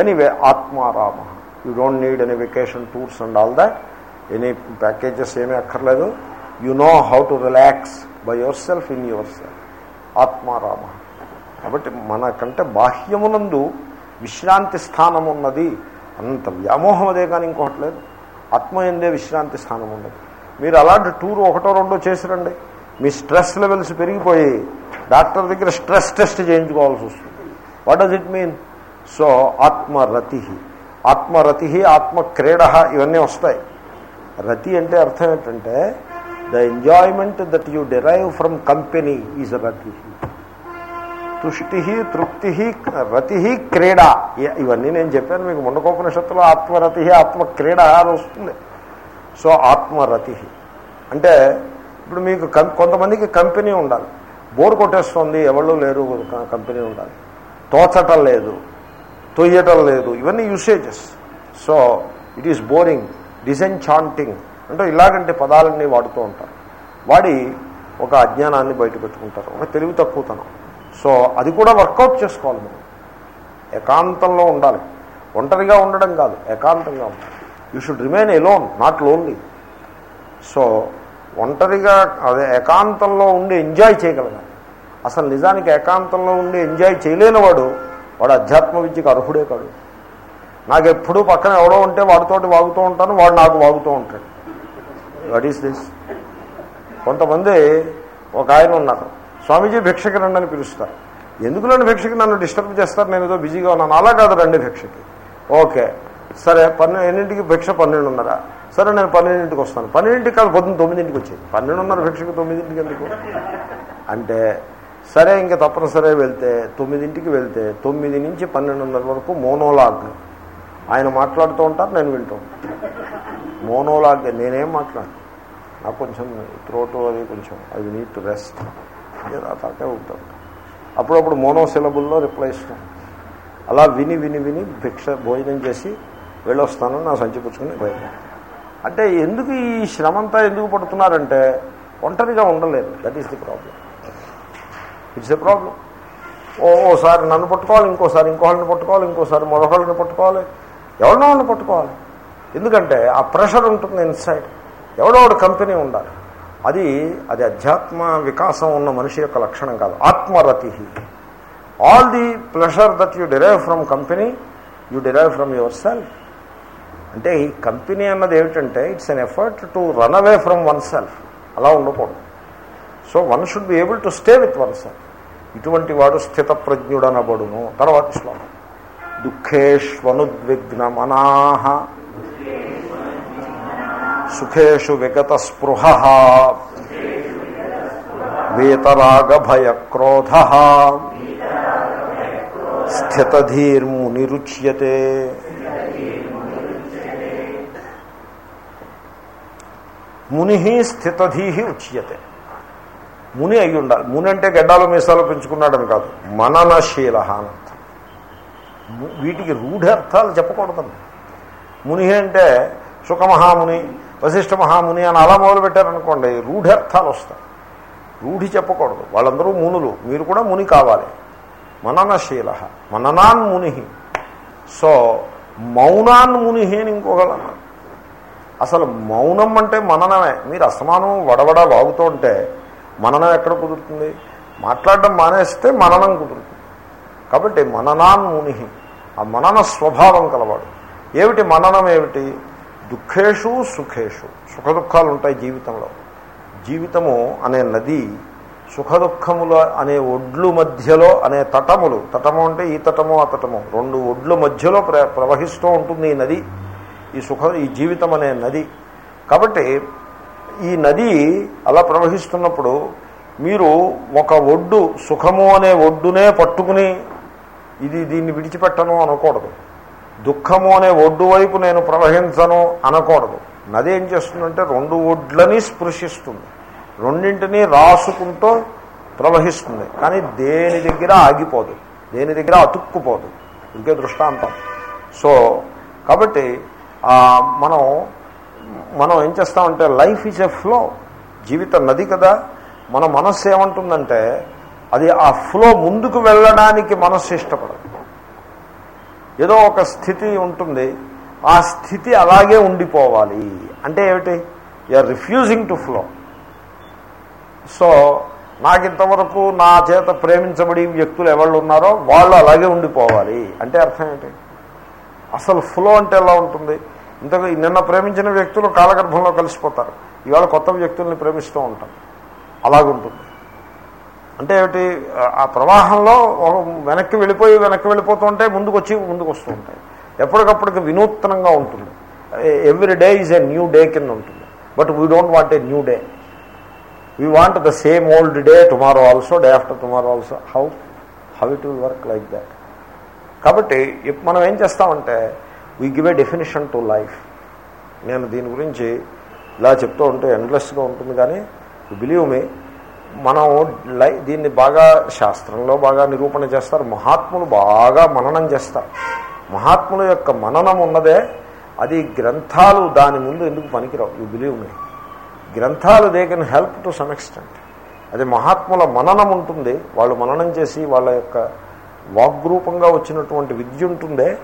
anyway Atmarama. You don't need any vacation tours and all that any packages ఏమీ అక్కర్లేదు. You know how to relax by yourself in yourself ఆత్మారామ. కాబట్టి మనకంటే బాహ్యమునందు విశ్రాంతి స్థానం ఉన్నది. అంత వ్యామోహం అదే కానీ ఇంకొకటి లేదు. ఆత్మ ఎందే విశ్రాంతి స్థానం ఉన్నది. మీరు అలాంటి టూర్ ఒకటో రెండో చేసిరండి. మీ స్ట్రెస్ లెవెల్స్ పెరిగిపోయి డాక్టర్ దగ్గర స్ట్రెస్ టెస్ట్ చేయించుకోవాల్సి వస్తుంది. What does it mean so ఆత్మరతి. ఆత్మరతి ఆత్మక్రీడ ఇవన్నీ వస్తాయి. రతి అంటే అర్థం ఏంటంటే the enjoyment that you derive from company is రతి. తుష్టి తృప్తి రతి క్రీడ. ఇవన్నీ నేను చెప్పాను మీకు ముండకోపనిషత్తులో ఆత్మరతి ఆత్మక్రీడ అని వస్తుంది. సో ఆత్మరతి. అంటే ఇప్పుడు మీకు కం- కొంతమందికి కంపెనీ ఉండాలి. బోర్ కొట్టేస్తుంది ఎవళ్ళు లేరు కంపెనీ ఉండాలి. తోచటం లేదు తొయ్యటం లేదు ఇవన్నీ usages so it is boring disenchanting అంటే ఇలాగంటి పదాలన్నీ వాడుతూ ఉంటారు వాడి ఒక అజ్ఞానాన్ని బయట పెట్టుకుంటారు ఒక తెలివి తక్కువతనం. సో అది కూడా వర్కౌట్ చేసుకోవాలి మనం. ఏకాంతంలో ఉండాలి. ఒంటరిగా ఉండడం కాదు ఏకాంతంగా ఉండాలి. You should remain alone not lonely so ఒంటరిగా అదే ఏకాంతంలో ఉండి ఎంజాయ్ చేయగలగాలి. అసలు నిజానికి ఏకాంతంలో ఉండి ఎంజాయ్ చేయలేనివాడు వాడు అధ్యాత్మ విద్యకు అర్హుడే కాడు. నాకు ఎప్పుడూ పక్కన ఎవడో ఉంటే వాడితోటి వాగుతూ ఉంటాను వాడు నాకు వాగుతూ ఉంటాడు. What is this? కొంతమంది ఒక ఆయన ఉన్నారు స్వామీజీ భిక్షకి రండి అని పిలుస్తారు. ఎందుకు నన్ను భిక్షకి నన్ను డిస్టర్బ్ చేస్తారు? నేను ఏదో బిజీగా ఉన్నాను. అలా కాదు రండి భిక్షకి. ఓకే. సరే పన్నె ఎన్నింటికి భిక్ష పన్నెండున్నర? సరే నేను పన్నెండింటికి వస్తాను. పన్నెండింటికి కాదు పొద్దున్న తొమ్మిదింటికి వచ్చేది పన్నెండున్నర భిక్షకు తొమ్మిదింటికి ఎందుకు? అంటే సరే ఇంకా తప్పనిసరే వెళ్తే తొమ్మిదింటికి వెళ్తే తొమ్మిది నుంచి పన్నెండున్నర వరకు మోనోలాగ్. ఆయన మాట్లాడుతూ ఉంటారు నేను వింటూ ఉంటాను మోనోలాగ్ నేనేం మాట్లాడు నాకు కొంచెం త్రోటు అది కొంచెం అది నీట్ రెస్ట్. తాకే ఉంటుంది అప్పుడప్పుడు మోనో సిలబుల్లో రిప్లై ఇస్తాను అలా విని విని విని భిక్ష భోజనం చేసి వెళ్ళొస్తాను నా సంచి పుచ్చుకుని బయట అంటే ఎందుకు ఈ శ్రమంతా ఎందుకు పడుతున్నారంటే ఒంటరిగా ఉండలేదు. That is the problem it's a problem ఓ ఓసారి నన్ను పట్టుకోవాలి ఇంకోసారి ఇంకోళ్ళని పట్టుకోవాలి ఇంకోసారి మరొకళ్ళని పట్టుకోవాలి. ఎవరినో వాళ్ళని పట్టుకోవాలి. ఎందుకంటే ఆ ప్రెషర్ ఉంటుంది ఇన్సైడ్ ఎవడో ఒకటి కంపెనీ ఉండాలి. అది అది అధ్యాత్మ వికాసం ఉన్న మనిషి యొక్క లక్షణం కాదు. ఆత్మరతి. All the pleasure that you derive from company you derive from yourself అంటే ఈ కంపెనీ అన్నది ఏమిటంటే it's an effort to run away from oneself అలా ఉండకూడదు. So one should be able to stay with oneself ఇటువంటి వాడు స్థితప్రజ్ఞుడనబడును. తర్వాత శ్లోకం. దుఃఖేష్వనుద్విగ్నమనాహ. సుఖేషు విగత స్పృహ వేతరాగభయక్రోధ. స్థితధీర్మునిరుచ్యతే. ముని స్థితధీహి ఉచ్యతే. ముని అయి ఉండాలి ముని అంటే గడ్డాలు మీసాలు పెంచుకున్నాడని కాదు. మననశీల అనంతం. వీటికి రూఢర్థాలు చెప్పకూడదండి. ముని అంటే సుఖమహాముని వశిష్ఠ మహాముని అని అలా మొదలు పెట్టారనుకోండి వస్తాయి. రూఢి చెప్పకూడదు. వాళ్ళందరూ మునులు. మీరు కూడా ముని కావాలి. మననశీల మననాన్ ముని సో మౌనాన్ ముని అని ఇంకొకళ్ళు అన్నారు అసలు మౌనం అంటే మననమే. మీరు అసమానం వడవడ వాగుతూ ఉంటే మననం ఎక్కడ కుదురుతుంది? మాట్లాడడం మానేస్తే మననం కుదురుతుంది. కాబట్టి మననాన్ ముని. ఆ మనన స్వభావం కలవాడు. ఏమిటి మననం ఏమిటి? దుఃఖేషు సుఖేషు. సుఖ దుఃఖాలు ఉంటాయి జీవితంలో. జీవితము అనే నది సుఖదుఖముల అనే ఒడ్లు మధ్యలో అనే తటములు. తటము అంటే ఈ తటము ఆ తటము. రెండు ఒడ్ల మధ్యలో ప్ర ప్రవహిస్తూ ఉంటుంది ఈ నది. ఈ సుఖం ఈ జీవితం అనే నది. కాబట్టి ఈ నది అలా ప్రవహిస్తున్నప్పుడు మీరు ఒక ఒడ్డు సుఖము అనే ఒడ్డునే పట్టుకుని ఇది దీన్ని విడిచిపెట్టను అనకూడదు. దుఃఖము అనే ఒడ్డు వైపు నేను ప్రవహించను అనకూడదు. నది ఏం చేస్తుందంటే రెండు ఒడ్లని స్పృశిస్తుంది. రెండింటినీ రాసుకుంటూ ప్రవహిస్తుంది. కానీ దేని దగ్గర ఆగిపోదు. దేని దగ్గర అతుక్కుపోదు. ఇంకే దృష్టాంతం. సో కాబట్టి మనం మనం ఏం చేస్తామంటే లైఫ్ ఈజ్ ఎ ఫ్లో జీవిత నది కదా. మన మనస్సు ఏమంటుందంటే అది ఆ ఫ్లో ముందుకు వెళ్ళడానికి మనస్సు ఇష్టపడదు. ఏదో ఒక స్థితి ఉంటుంది. ఆ స్థితి అలాగే ఉండిపోవాలి. అంటే ఏమిటి? Or refusing to flow so నాకు ఇంతవరకు నా చేత ప్రేమించబడి వ్యక్తులు ఎవరు ఉన్నారో వాళ్ళు అలాగే ఉండిపోవాలి. అంటే అర్థం ఏంటి? అసలు ఫ్లో అంటే ఎలా ఉంటుంది? ఇంతకు నిన్న ప్రేమించిన వ్యక్తులు కాలగర్భంలో కలిసిపోతారు. ఇవాళ కొత్త వ్యక్తుల్ని ప్రేమిస్తూ ఉంటారు అలాగుంటుంది. అంటే ఏమిటి? ఆ ప్రవాహంలో వెనక్కి వెళ్ళిపోయి వెనక్కి వెళ్ళిపోతూ ఉంటే ముందుకు వచ్చి ముందుకు వస్తూ ఉంటాయి. ఎప్పటికప్పటికి వినూత్నంగా ఉంటుంది. Every day is a new day కింద ఉంటుంది. But we don't want a new day we want the same old day tomorrow also day after tomorrow also how how it will work like that కాబట్టి మనం ఏం చేస్తామంటే we give a definition to life నేను దీని గురించి ఇలా చెప్తూ ఉంటే ఎండ్లెస్గా ఉంటుంది కానీ బిలీవ్ మీ మనం లై దీన్ని బాగా శాస్త్రంలో బాగా నిరూపణ చేస్తారు. మహాత్ములు బాగా మననం చేస్తారు. మహాత్ముల యొక్క మననం ఉన్నదే అది గ్రంథాలు దాని ముందు ఎందుకు పనికిరావు? యూ బిలీవ్ మీ గ్రంథాలు they can help to some extent అది మహాత్ముల మననం ఉంటుంది వాళ్ళు మననం చేసి వాళ్ళ యొక్క వాగ్రూపంగా వచ్చినటువంటి విద్య ఉంటుందే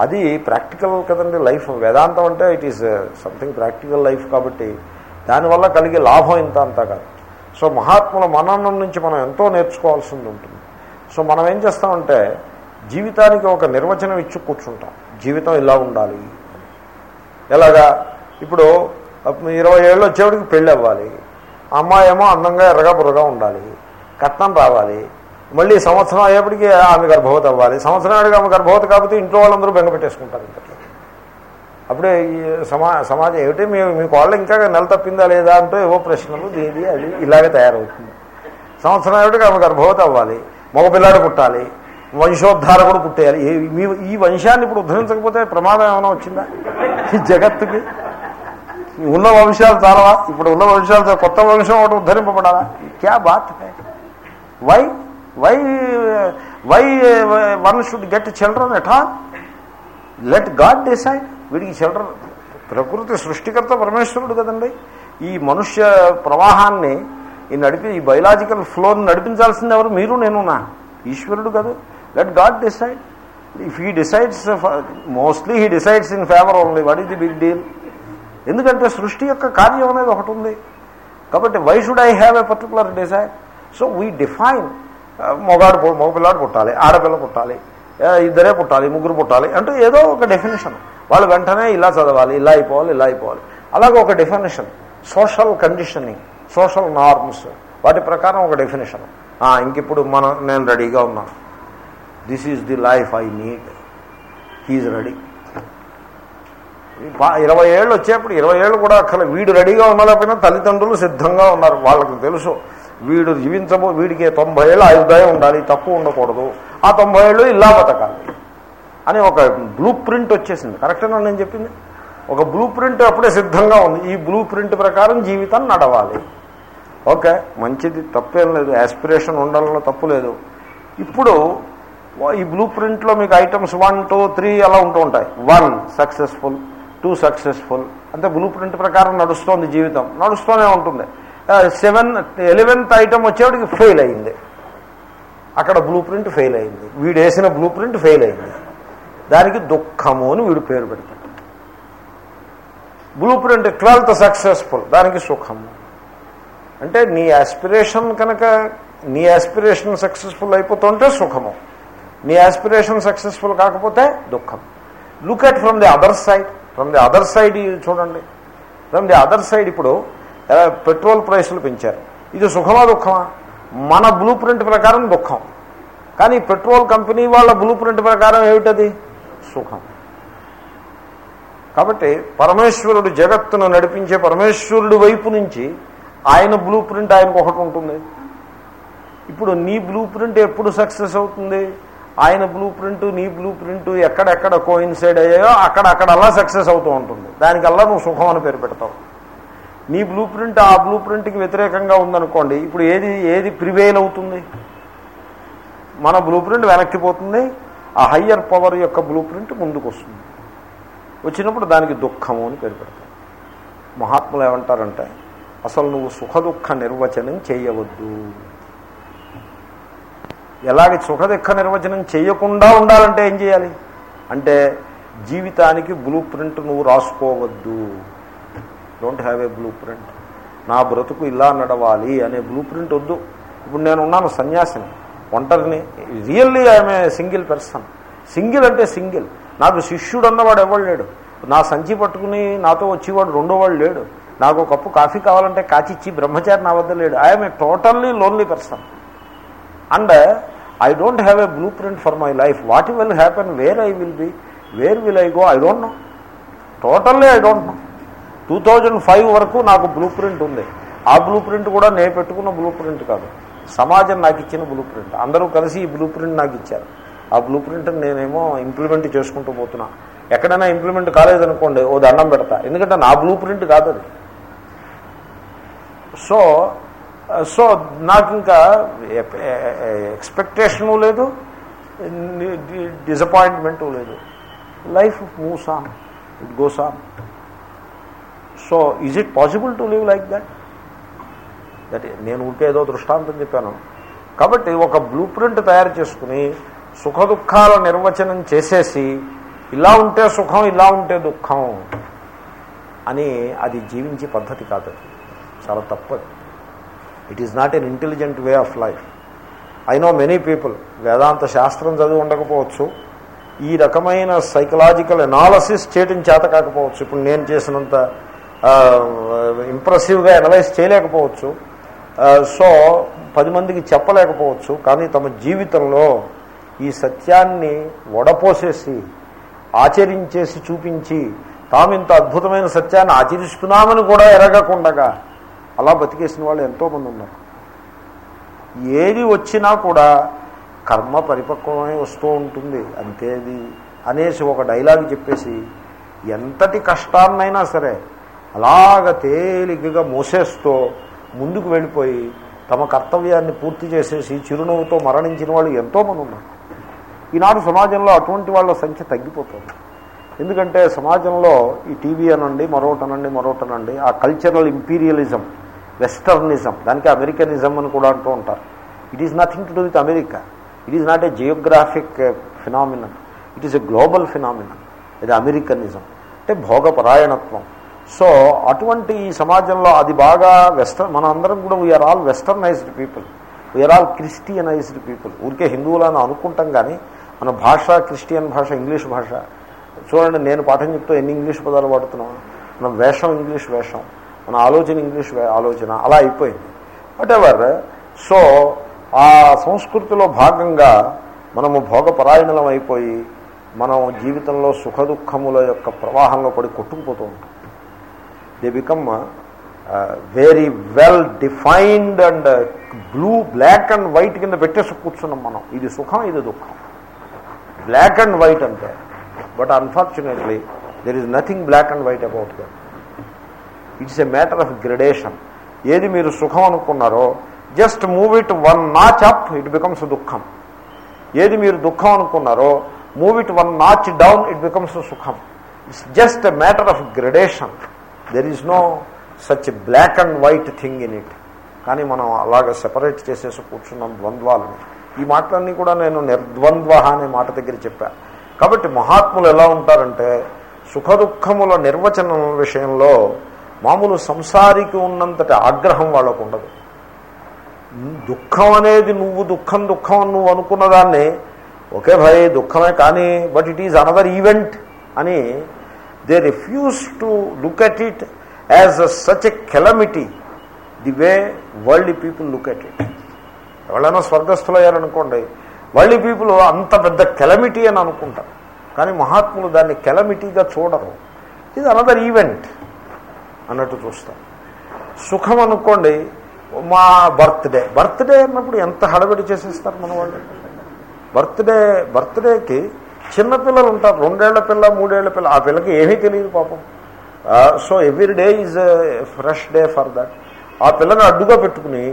అది ప్రాక్టికల్ కదండి లైఫ్. వేదాంతం అంటే it is something practical life కాబట్టి దానివల్ల కలిగే లాభం ఇంత అంతా కాదు. సో మహాత్ముల మననం నుంచి మనం ఎంతో నేర్చుకోవాల్సింది ఉంటుంది. సో మనం ఏం చేస్తామంటే జీవితానికి ఒక నిర్వచనం ఇచ్చి కూర్చుంటాం. జీవితం ఇలా ఉండాలి. ఎలాగా? ఇప్పుడు ఇరవై ఏళ్ళు వచ్చేవాడికి పెళ్ళి అవ్వాలి అమ్మాయేమో అందంగా ఎర్రగా బుర్రగా ఉండాలి. కట్నం రావాలి. మళ్ళీ సంవత్సరం అయ్యేప్పటికీ ఆమె గర్భవతి అవ్వాలి. సంవత్సరం అడిగి ఆమె గర్భవతి కాకపోతే ఇంట్లో వాళ్ళందరూ బెంగపెట్టేసుకుంటారు ఇంతట్లో. అప్పుడే ఈ సమా సమాజం ఏమిటి? మీ మీ కోళ్ళు ఇంకా నెల తప్పిందా లేదా అంటూ ఏవో ప్రశ్నలు దీది అది ఇలాగే తయారవుతుంది. సంవత్సరం ఏమిటికి ఆమె గర్భవతి అవ్వాలి. మగపిల్లాడు పుట్టాలి. పుట్టాలి వంశోద్ధారకుడు పుట్టేయాలి. ఈ- మీ- ఈ వంశాన్ని ఇప్పుడు ఉద్ధరించకపోతే ప్రమాదం ఏమైనా వచ్చిందా? ఈ జగత్తుకి? ఉన్న వంశాలు చాలవా? ఇప్పుడు ఉన్న వంశాలతో కొత్త వంశం ఒకటి ఉద్ధరింపబడాలా? క్యా bath why why why one should get children at all let God decide వీడికి చిల్డ్రన్ ప్రకృతి సృష్టికర్త పరమేశ్వరుడు కదండి. ఈ మనుష్య ప్రవాహాన్ని ఈ నడిపి ఈ బయలాజికల్ ఫ్లోని నడిపించాల్సింది ఎవరు? మీరు నేనునా ఈశ్వరుడు కాదు. Let God decide if he decides mostly he decides in favour only what is the big deal ఎందుకంటే సృష్టి యొక్క కార్యం అనేది ఒకటి ఉంది. కాబట్టి why should I have a particular desire so we define మొగాడు మగ మగపిల్లాడు పుట్టాలి ఆడపిల్ల పుట్టాలి ఇద్దరే పుట్టాలి ముగ్గురు పుట్టాలి అంటూ ఏదో ఒక డెఫినేషన్ వాళ్ళు వెంటనే ఇలా చదవాలి ఇలా అయిపోవాలి ఇలా అయిపోవాలి. అలాగే ఒక definition social conditioning social norms వాటి ప్రకారం ఒక డెఫినేషన్ ఇంక ఇప్పుడు మనం నేను రెడీగా ఉన్నాను. This is the life I need హీఈ్ ready ఇరవై ఏళ్ళు వచ్చేప్పుడు ఇరవై ఏళ్ళు కూడా అక్కడ వీడు రెడీగా ఉండలేకపోయినా తల్లిదండ్రులు సిద్ధంగా ఉన్నారు వాళ్ళకి తెలుసు. వీడు జీవించబో వీడికి తొంభై ఏళ్ళు ఆయుర్దాయం ఉండాలి తక్కువ ఉండకూడదు. ఆ తొంభై ఏళ్ళు ఇలా బతకాలి. అని ఒక బ్లూ ప్రింట్ వచ్చేసింది. కరెక్టేనా నేను చెప్పింది? ఒక బ్లూ ప్రింట్ అప్పుడే సిద్ధంగా ఉంది. ఈ బ్లూ ప్రింట్ ప్రకారం జీవితం నడవాలి. ఓకే మంచిది తప్పేం లేదు. యాస్పిరేషన్ ఉండాలని తప్పు లేదు. ఇప్పుడు ఈ బ్లూ ప్రింట్లో మీకు ఐటమ్స్ వన్ టూ త్రీ అలా ఉంటూ ఉంటాయి. వన్ సక్సెస్ఫుల్ టూ సక్సెస్ఫుల్ అంటే బ్లూ ప్రింట్ ప్రకారం నడుస్తోంది జీవితం. నడుస్తూనే ఉంటుంది. సెవెన్ ఎలెవెన్త్ ఐటమ్ వచ్చేవాడికి ఫెయిల్ అయింది. అక్కడ బ్లూ ప్రింట్ ఫెయిల్ అయింది. వీడు వేసిన బ్లూ ప్రింట్ ఫెయిల్ అయింది. దానికి దుఃఖము అని వీడు పేరు పెడతాడు. బ్లూ ప్రింట్ ట్వెల్త్ సక్సెస్ఫుల్ దానికి సుఖము. అంటే నీ ఆస్పిరేషన్ కనుక నీ ఆస్పిరేషన్ సక్సెస్ఫుల్ అయిపోతుంటే సుఖము. నీ ఆస్పిరేషన్ సక్సెస్ఫుల్ కాకపోతే దుఃఖం look at from the other side from the other side చూడండి. ఫ్రమ్ ది అదర్ సైడ్ ఇప్పుడు పెట్రోల్ ప్రైసులు పెంచారు. ఇది సుఖమా దుఃఖమా? మన బ్లూ ప్రింట్ ప్రకారం దుఃఖం. కానీ పెట్రోల్ కంపెనీ వాళ్ళ బ్లూ ప్రింట్ ప్రకారం ఏమిటది? సుఖం. కాబట్టి పరమేశ్వరుడు జగత్తును నడిపించే పరమేశ్వరుడు వైపు నుంచి ఆయన బ్లూ ప్రింట్ ఆయనకు ఒకటి ఉంటుంది. ఇప్పుడు నీ బ్లూ ప్రింట్ ఎప్పుడు సక్సెస్ అవుతుంది? ఆయన బ్లూ ప్రింట్ నీ బ్లూ ప్రింట్ ఎక్కడెక్కడ కోయిన్సైడ్ అయ్యాయో అక్కడ అలా సక్సెస్ అవుతూ ఉంటుంది. దానికల్లా నువ్వు సుఖం అని పేరు పెడతావు. నీ బ్లూ ప్రింట్ ఆ బ్లూ ప్రింట్కి వ్యతిరేకంగా ఉందనుకోండి ఇప్పుడు ఏది ఏది ప్రివేల్ అవుతుంది? మన బ్లూ ప్రింట్ వెనక్కిపోతుంది ఆ హయ్యర్ పవర్ యొక్క బ్లూ ప్రింట్ ముందుకు వస్తుంది వచ్చినప్పుడు దానికి దుఃఖము అని పేరు పెడతాం మహాత్ములు ఏమంటారంటే అసలు నువ్వు సుఖ దుఃఖ నిర్వచనం చేయవద్దు. ఎలాగ సుఖ దుఃఖ నిర్వచనం చేయకుండా ఉండాలంటే ఏం చేయాలి? అంటే జీవితానికి బ్లూ ప్రింట్ నువ్వు రాసుకోవద్దు. Don't have a blueprint. నా బ్రతుకు ఇలా నడవాలి అనే బ్లూ ప్రింట్ వద్దు. ఇప్పుడు నేను ఉన్నాను సన్యాసిని. ఒంటరిని. Really I'm a single person. Single అంటే సింగిల్. నాకు శిష్యుడు అన్నవాడు ఎవడు లేడు. నా సంచి పట్టుకుని నాతో వచ్చేవాడు రెండో వాడు లేడు. నాకు ఒక కప్పు కాఫీ కావాలంటే కాచిచ్చి బ్రహ్మచారి నా వద్ద లేడు. I'm a totally lonely person. And I don't have a blueprint for my life. What will happen? Where I will be? Where will I go? I don't know. Totally I don't know. Two thousand five వరకు నాకు blue print ఉంది. ఆ blue print కూడా నేను పెట్టుకున్న blue print కాదు. సమాజం నాకు ఇచ్చిన బ్లూ ప్రింట్ అందరూ కలిసి ఈ బ్లూ ప్రింట్ నాకు ఇచ్చారు. ఆ బ్లూ ప్రింట్ నేనేమో ఇంప్లిమెంట్ చేసుకుంటూ పోతున్నా. ఎక్కడైనా ఇంప్లిమెంట్ కాలేదనుకోండి ఓ దండం పెడతా. ఎందుకంటే నా బ్లూ ప్రింట్ కాదు అది. సో సో నాకు ఇంకా ఎక్స్పెక్టేషను లేదు డిసప్పాయింట్మెంటు లేదు. Life moves on it goes on so is it possible to live like that that నేను ఉంటే ఏదో దృష్టాంతం చెప్పాను. కాబట్టి ఒక బ్లూ ప్రింట్ తయారు చేసుకుని సుఖ దుఃఖాల నిర్వచనం చేసేసి ఇలా ఉంటే సుఖం ఇలా ఉంటే దుఃఖం అని అది జీవించే పద్ధతి కాదు చాలా తప్పదు it is not an intelligent way of life I know many people వేదాంత శాస్త్రం చదివి ఉండకపోవచ్చు. ఈ రకమైన సైకలాజికల్ ఎనాలసిస్ చేయటం చేత కాకపోవచ్చు. ఇప్పుడు నేను చేసినంత ఇంప్రెసివ్గా ఎనలైజ్ చేయలేకపోవచ్చు. సో పది మందికి చెప్పలేకపోవచ్చు. కానీ తమ జీవితంలో ఈ సత్యాన్ని వడపోసేసి ఆచరించేసి చూపించి తాము ఇంత అద్భుతమైన సత్యాన్ని ఆచరిస్తున్నామని కూడా ఎరగకుండగా అలా బతికేసిన వాళ్ళు ఎంతోమంది ఉన్నారు. ఏది వచ్చినా కూడా కర్మ పరిపక్వమై వస్తూ ఉంటుంది. అంతేది అనేసి ఒక డైలాగ్ చెప్పేసి ఎంతటి కష్టాన్నైనా సరే అలాగ తేలికగా మోసేస్తూ ముందుకు వెళ్ళిపోయి తమ కర్తవ్యాన్ని పూర్తి చేసేసి చిరునవ్వుతో మరణించిన వాళ్ళు ఎంతోమంది ఉన్నారు. ఈనాడు సమాజంలో అటువంటి వాళ్ళ సంఖ్య తగ్గిపోతుంది. ఎందుకంటే సమాజంలో ఈ టీవీ అనండి మరొకటనండి మరొకటనండి ఆ కల్చరల్ ఇంపీరియలిజం వెస్టర్నిజం దానికి అమెరికనిజం అని కూడా అంటూ ఉంటారు. It is nothing to do with America it is not a geographic phenomenon it is a global phenomenon ఇది అమెరికనిజం అంటే భోగపరాయణత్వం. సో అటువంటి ఈ సమాజంలో అది బాగా వెస్టర్న్ మన అందరం కూడా we are all westernised people we are all Christianised people ఊరికే హిందువులను అనుకుంటాం కానీ మన భాష క్రిస్టియన్ భాష ఇంగ్లీష్ భాష. చూడండి నేను పాఠం చెప్తూ ఎన్ని ఇంగ్లీష్ పదాలు వాడుతున్నాను? మన వేషం ఇంగ్లీష్ వేషం. మన ఆలోచన ఇంగ్లీష్ ఆలోచన. అలా అయిపోయింది. వాట్ ఎవర్ సో ఆ సంస్కృతిలో భాగంగా మనము భోగపరాయణలం అయిపోయి మనం జీవితంలో సుఖ దుఃఖముల యొక్క ప్రవాహంలో పడి కొట్టుకుపోతూ ఉంటాం. They become very well defined and blue black and white కింద పెట్టేసి కూర్చున్నాం మనం. ఇది సుఖం ఇది దుఃఖం. బ్లాక్ అండ్ వైట్ అంటే but unfortunately there is nothing black and white about that it's a matter of gradation ఏది మీరు సుఖం అనుకున్నారో just move it one notch up it becomes దుఃఖం. ఏది మీరు దుఃఖం అనుకున్నారో move it one notch down it becomes సుఖం. It's just a matter of gradation there is no such black and white thing in it కానీ మనం అలాగ separate చేసేసి కూర్చున్నాం ద్వంద్వాలని. ఈ మాటలన్నీ కూడా నేను నిర్ద్వంద్వ అనే మాట దగ్గర చెప్పాను కాబట్టి మహాత్ములు ఎలా ఉంటారంటే సుఖ దుఃఖముల నిర్వచనం విషయంలో మామూలు సంసారికి ఉన్నంతటి ఆగ్రహం వాళ్ళకు ఉండదు. దుఃఖం అనేది నువ్వు దుఃఖం దుఃఖం అని నువ్వు అనుకున్న దాన్ని ఓకే భయ్ దుఃఖమే కానీ but it is another event అని they refuse to look at it as such a calamity the way world people look at it ఎవరైనా స్వర్గస్థులు అయ్యారనుకోండి వరల్డ్ పీపుల్ అంత పెద్ద కెలమిటీ అని అనుకుంటారు. కానీ మహాత్ములు దాన్ని కెలమిటీగా చూడరు. ఇది అనదర్ ఈవెంట్ అన్నట్టు చూస్తాం సుఖం అనుకోండి మా బర్త్డే బర్త్డే అన్నప్పుడు ఎంత హడబడి చేసేస్తారు మన వాళ్ళు బర్త్డే బర్త్డేకి చిన్నపిల్లలు ఉంటారు రెండేళ్ళ పిల్ల మూడేళ్ళ పిల్ల ఆ పిల్లకి ఏమీ తెలియదు పాపం. So every day is fresh day for that ఆ పిల్లని అడ్డుగా పెట్టుకుని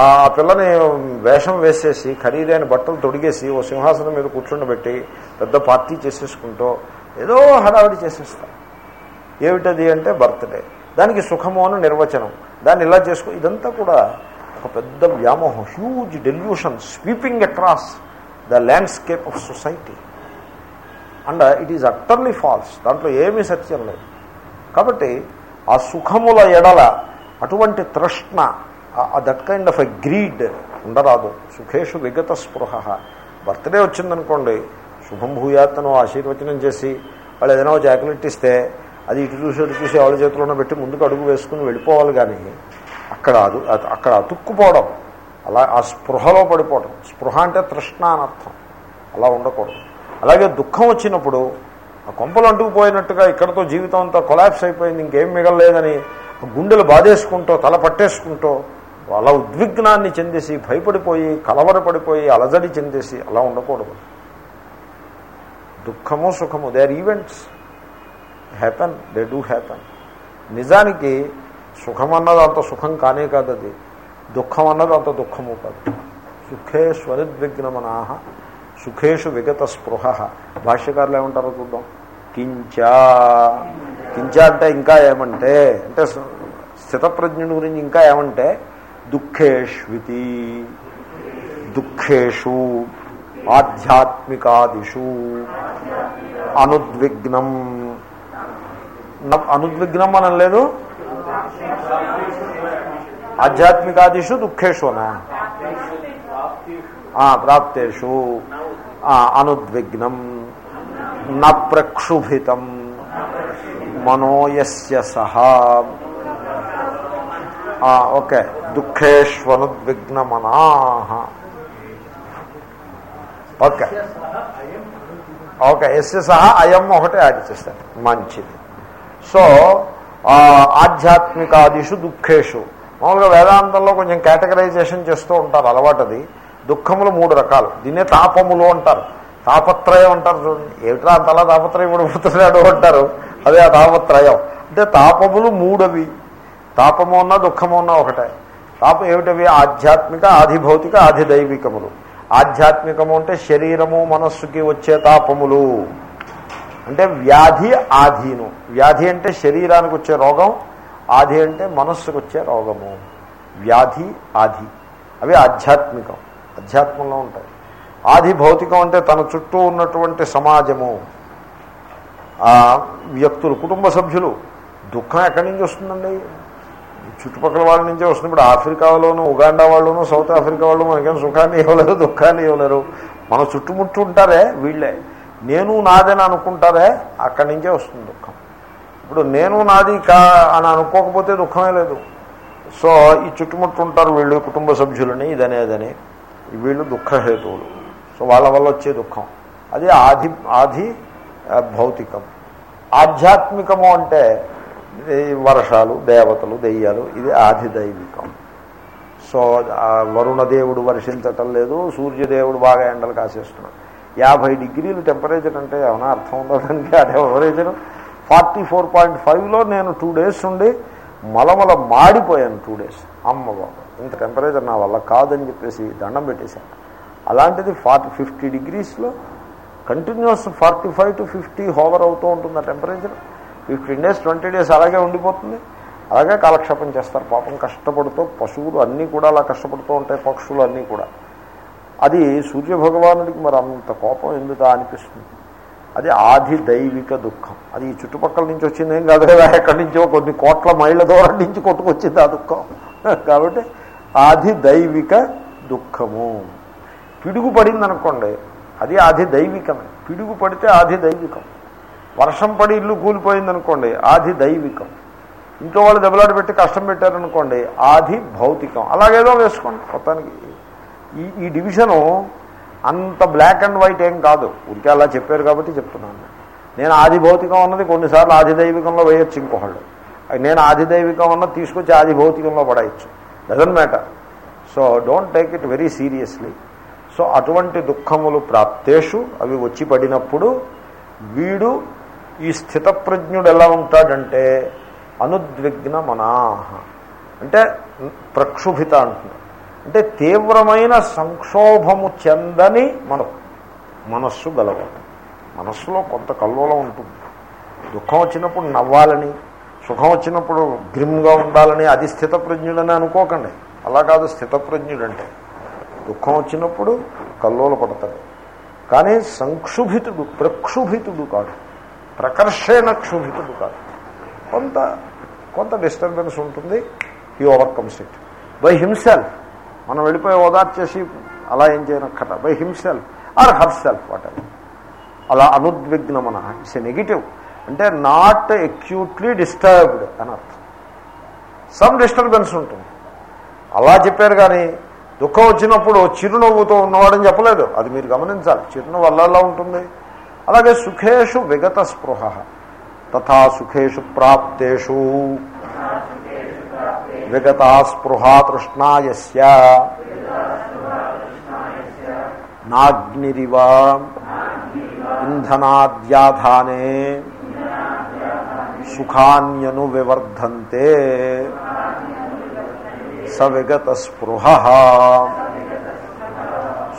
ఆ పిల్లని వేషం వేసేసి ఖరీదైన బట్టలు తొడిగేసి ఓ సింహాసనం మీద కూర్చుండబెట్టి పెద్ద పార్టీ చేసేసుకుంటూ ఏదో హడావిడి చేసేస్తారు ఏమిటది అంటే బర్త్డే. దానికి సుఖము అని నిర్వచనం. దాన్ని ఇలా చేసుకో ఇదంతా కూడా ఒక పెద్ద వ్యామోహం huge delusion sweeping across the landscape of society and it is utterly false. దాంట్లో ఏమీ సత్యం లేదు. కాబట్టి ఆ సుఖముల ఎడల అటువంటి తృష్ణ that kind of a greed ఉండరాదు. సుఖేషు విగత స్పృహ. బర్త్డే వచ్చిందనుకోండి శుభం భూయాత్ను ఆశీర్వచనం చేసి వాళ్ళు ఏదైనా చాక్లెట్ ఇస్తే అది ఇటు చూసి అటు చూసి వాళ్ళ చేతిలోనే పెట్టి ముందుకు అడుగు వేసుకుని వెళ్ళిపోవాలి కానీ అక్కడ అదు అక్కడ అతుక్కుపోవడం అలా ఆ స్పృహలో పడిపోవడం. స్పృహ అంటే తృష్ణ అనర్థం అలా ఉండకూడదు. అలాగే దుఃఖం వచ్చినప్పుడు ఆ కొంపలు అంటుకుపోయినట్టుగా ఇక్కడతో జీవితం అంతా కొలాప్స్ అయిపోయింది ఇంకేం మిగలలేదని గుండెలు బాధేసుకుంటూ తల పట్టేసుకుంటూ అలా ఉద్విగ్నాన్ని చెందేసి భయపడిపోయి కలవరపడిపోయి అలజడి చెందేసి అలా ఉండకూడదు. దుఃఖము సుఖము they are events. Happen they do happen. నిజానికి సుఖం అన్నది అంత సుఖం కానే కాదు అది దుఃఖం అన్నది అంత దుఃఖము కాదు. సుఖే స్వరుద్విగ్నమనాహ సుఖేషు విగత స్పృహ. భాష్యకారులు ఏమంటారో చూద్దాం. కించా. కించా అంటే ఇంకా ఏమంటే అంటే స్థితప్రజ్ఞుడి గురించి ఇంకా ఏమంటే దుఃఖేష్వితి. దుఃఖేషు ఆధ్యాత్మికాదిషు. అనుద్విగ్నం. అనుద్విగ్నం మనం లేదు. ఆధ్యాత్మికాదిషు దుఃఖేషునా ప్రాప్తేషు అనుద్విగ్నం న ప్రక్షుభితం మనోయస్య సహా. ఓకే. దుఃఖేష్వనుద్విగ్నమనా ఓకే. ఓకే ఎస్య సహా అయం ఒకటే యాడ్ చేస్తారు మంచిది. సో ఆధ్యాత్మికాదిషు దుఃఖేషు. మామూలుగా వేదాంతంలో కొంచెం కేటగరైజేషన్ చేస్తూ ఉంటారు అలవాటది. దుఃఖములు మూడు రకాలు. దీన్నే తాపములు అంటారు. తాపత్రయం అంటారు చూడండి. ఏమిట్రా అంతలా తాపత్రయం పడిపోతున్నాడు అంటారు? అదే ఆ తాపత్రయం. అంటే తాపములు మూడవి. తాపము ఉన్నా దుఃఖము ఉన్నా ఒకటే. తాపం ఏమిటవి? ఆధ్యాత్మిక ఆధిభౌతిక ఆధిదైవికములు. ఆధ్యాత్మికము అంటే శరీరము మనస్సుకి వచ్చే తాపములు. అంటే వ్యాధి ఆధీను. వ్యాధి అంటే శరీరానికి వచ్చే రోగం ఆది అంటే మనస్సుకు వచ్చే రోగము. వ్యాధి ఆది అవి ఆధ్యాత్మికం. అధ్యాత్మంలో ఉంటాయి. ఆది భౌతికం అంటే తన చుట్టూ ఉన్నటువంటి సమాజము. వ్యక్తులు కుటుంబ సభ్యులు దుఃఖం ఎక్కడి నుంచి వస్తుందండి? చుట్టుపక్కల వాళ్ళ నుంచే వస్తుంది. ఇప్పుడు ఆఫ్రికాలోను ఉగాండా వాళ్ళును సౌత్ ఆఫ్రికా వాళ్ళు మనకేం సుఖాన్ని ఇవ్వలేరు దుఃఖాన్ని ఇవ్వలేరు. మన చుట్టుముట్టు ఉంటారే వీళ్ళే. నేను నాదని అనుకుంటారే అక్కడి నుంచే వస్తుంది దుఃఖం. ఇప్పుడు నేను నాది కా అని అనుకోకపోతే దుఃఖమే లేదు. సో ఈ చుట్టుముట్టు ఉంటారు వీళ్ళు కుటుంబ సభ్యులని ఇదనేదని. వీళ్ళు దుఃఖహేతువులు. సో వాళ్ళ వల్ల వచ్చే దుఃఖం. అది ఆది ఆది భౌతికం. ఆధ్యాత్మికము అంటే వర్షాలు దేవతలు దెయ్యాలు ఇది ఆది దైవికం సో వరుణదేవుడు వర్షించటం లేదు సూర్యదేవుడు బాగా ఎండలు కాసేస్తున్నాడు. యాభై డిగ్రీలు టెంపరేచర్ అంటే ఏమైనా అర్థం ఉందో దానికి? ఆ టెంపరేచర్ ఫార్టీ ఫోర్ పాయింట్ ఫైవ్లో నేను టూ డేస్ ఉండి మలమల మాడిపోయాను టూ డేస్. అమ్మ బాబు ఇంత టెంపరేచర్ నా వల్ల కాదని చెప్పేసి దండం పెట్టేశాను అలాంటిది forty fifty డిగ్రీస్లో continues forty five to fifty hover అవుతూ ఉంటుంది ఆ temperature fifteen days twenty days అలాగే ఉండిపోతుంది. అలాగే కాలక్షేపం చేస్తారు. పాపం కష్టపడుతూ పశువులు అన్నీ కూడా అలా కష్టపడుతూ ఉంటాయి పక్షులు అన్నీ కూడా. అది సూర్యభగవానుడికి మరి అంత కోపం ఎందుకు అనిపిస్తుంది? అది ఆది దైవిక దుఃఖం. అది ఈ చుట్టుపక్కల నుంచి వచ్చింది ఏం కాదు కదా ఎక్కడి నుంచో కొన్ని కోట్ల మైళ్ళ దూరం నుంచి కొట్టుకొచ్చింది ఆ దుఃఖం. *laughs* కాబట్టి ఆదిదైవిక దుఃఖము. పిడుగు పడింది అనుకోండి అది ఆది దైవికమే పిడుగు పడితే ఆది దైవికం వర్షం పడి ఇల్లు కూలిపోయింది అనుకోండి ఆది దైవికం ఇంట్లో వాళ్ళు దెబ్బలాట పెట్టి కష్టం పెట్టారనుకోండి ఆది భౌతికం అలాగేదో వేసుకోండి మొత్తానికి. ఈ ఈ డివిజను అంత బ్లాక్ అండ్ వైట్ ఏం కాదు. ఉడికే అలా చెప్పారు కాబట్టి చెప్తున్నాను. నేను ఆదిభౌతికం అన్నది కొన్నిసార్లు ఆదిదైవికంలో వేయొచ్చు ఇంకొకళ్ళు. నేను ఆదిదైవికం అన్నది తీసుకొచ్చి ఆదిభౌతికంలో పడేయచ్చు. Doesn't matter so don't take it very seriously so అటువంటి దుఃఖములు ప్రాప్తేషు అవి వచ్చి పడినప్పుడు వీడు ఈ స్థితప్రజ్ఞుడు ఎలా ఉంటాడంటే అనుద్విగ్న మనాహ అంటే ప్రక్షుభిత అంటున్నాడు. అంటే తీవ్రమైన సంక్షోభము చెందని మన మనస్సు గలవాడు. మనస్సులో కొంత కల్లోలం ఉంటుంది. దుఃఖం వచ్చినప్పుడు నవ్వాలని సుఖం వచ్చినప్పుడు గ్రిమ్గా ఉండాలని అది స్థితప్రజ్ఞుడని అనుకోకండి. అలా కాదు స్థితప్రజ్ఞుడంటే. దుఃఖం వచ్చినప్పుడు కల్లోలు పడతాడు కానీ సంక్షుభితుడు ప్రక్షుభితుడు కాదు ప్రకర్షణ క్షుభితుడు కాదు కొంత కొంత డిస్టర్బెన్స్ ఉంటుంది. ఈ ఓవర్కమ్స్ ఇట్ బై హిమ్సెల్ఫ్ మనం వెళ్ళిపోయి ఓదార్చేసి అలా ఏం చేయనక్కట. By himself or herself what అలా అనుద్విగ్నమన. ఇట్స్ ఎ నెగిటివ్ అంటే నాట్ అక్యూట్లీ డిస్టర్బ్డ్ అని అర్థం. సమ్ డిస్టర్బెన్స్ ఉంటుంది. అలా చెప్పారు కానీ దుఃఖం వచ్చినప్పుడు చిరునవ్వుతో ఉన్నవాడని చెప్పలేదు. అది మీరు గమనించాలి. చిరునవ్వు అల్లల్లా ఉంటుంది. అలాగే సుఖేషు విగత స్పృహ. తథా సుఖేషు ప్రాప్తేషు. విగత స్పృహ తృష్ణాయస్య. నాగ్నిరివ. ఇంధనాద్యాధానే. సుఖాన్యను వివర్ధంతే సవిగత స్పృహ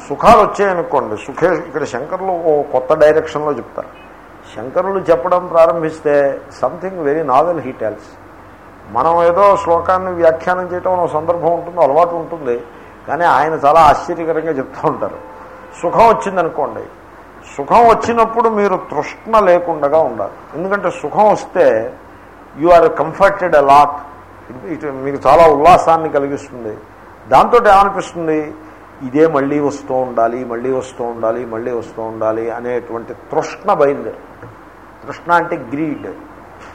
సుఖాలు వచ్చాయనుకోండి సుఖే ఇక్కడ శంకర్లు ఓ కొత్త డైరెక్షన్లో చెప్తారు. శంకరులు చెప్పడం ప్రారంభిస్తే something very novel he tells. మనం ఏదో శ్లోకాన్ని వ్యాఖ్యానం చేయటం ఒక సందర్భం ఉంటుంది అలవాటు ఉంటుంది కానీ ఆయన చాలా ఆశ్చర్యకరంగా చెప్తూ ఉంటారు. సుఖం వచ్చిందనుకోండి సుఖం వచ్చినప్పుడు మీరు తృష్ణ లేకుండా ఉండాలి. ఎందుకంటే సుఖం వస్తే you are comforted a lot ఇటు మీకు చాలా ఉల్లాసాన్ని కలిగిస్తుంది. దాంతో ఏమనిపిస్తుంది? ఇదే మళ్ళీ వస్తూ ఉండాలి మళ్ళీ వస్తూ ఉండాలి మళ్ళీ వస్తూ ఉండాలి అనేటువంటి తృష్ణ బయలుదేరు. తృష్ణ అంటే గ్రీడ్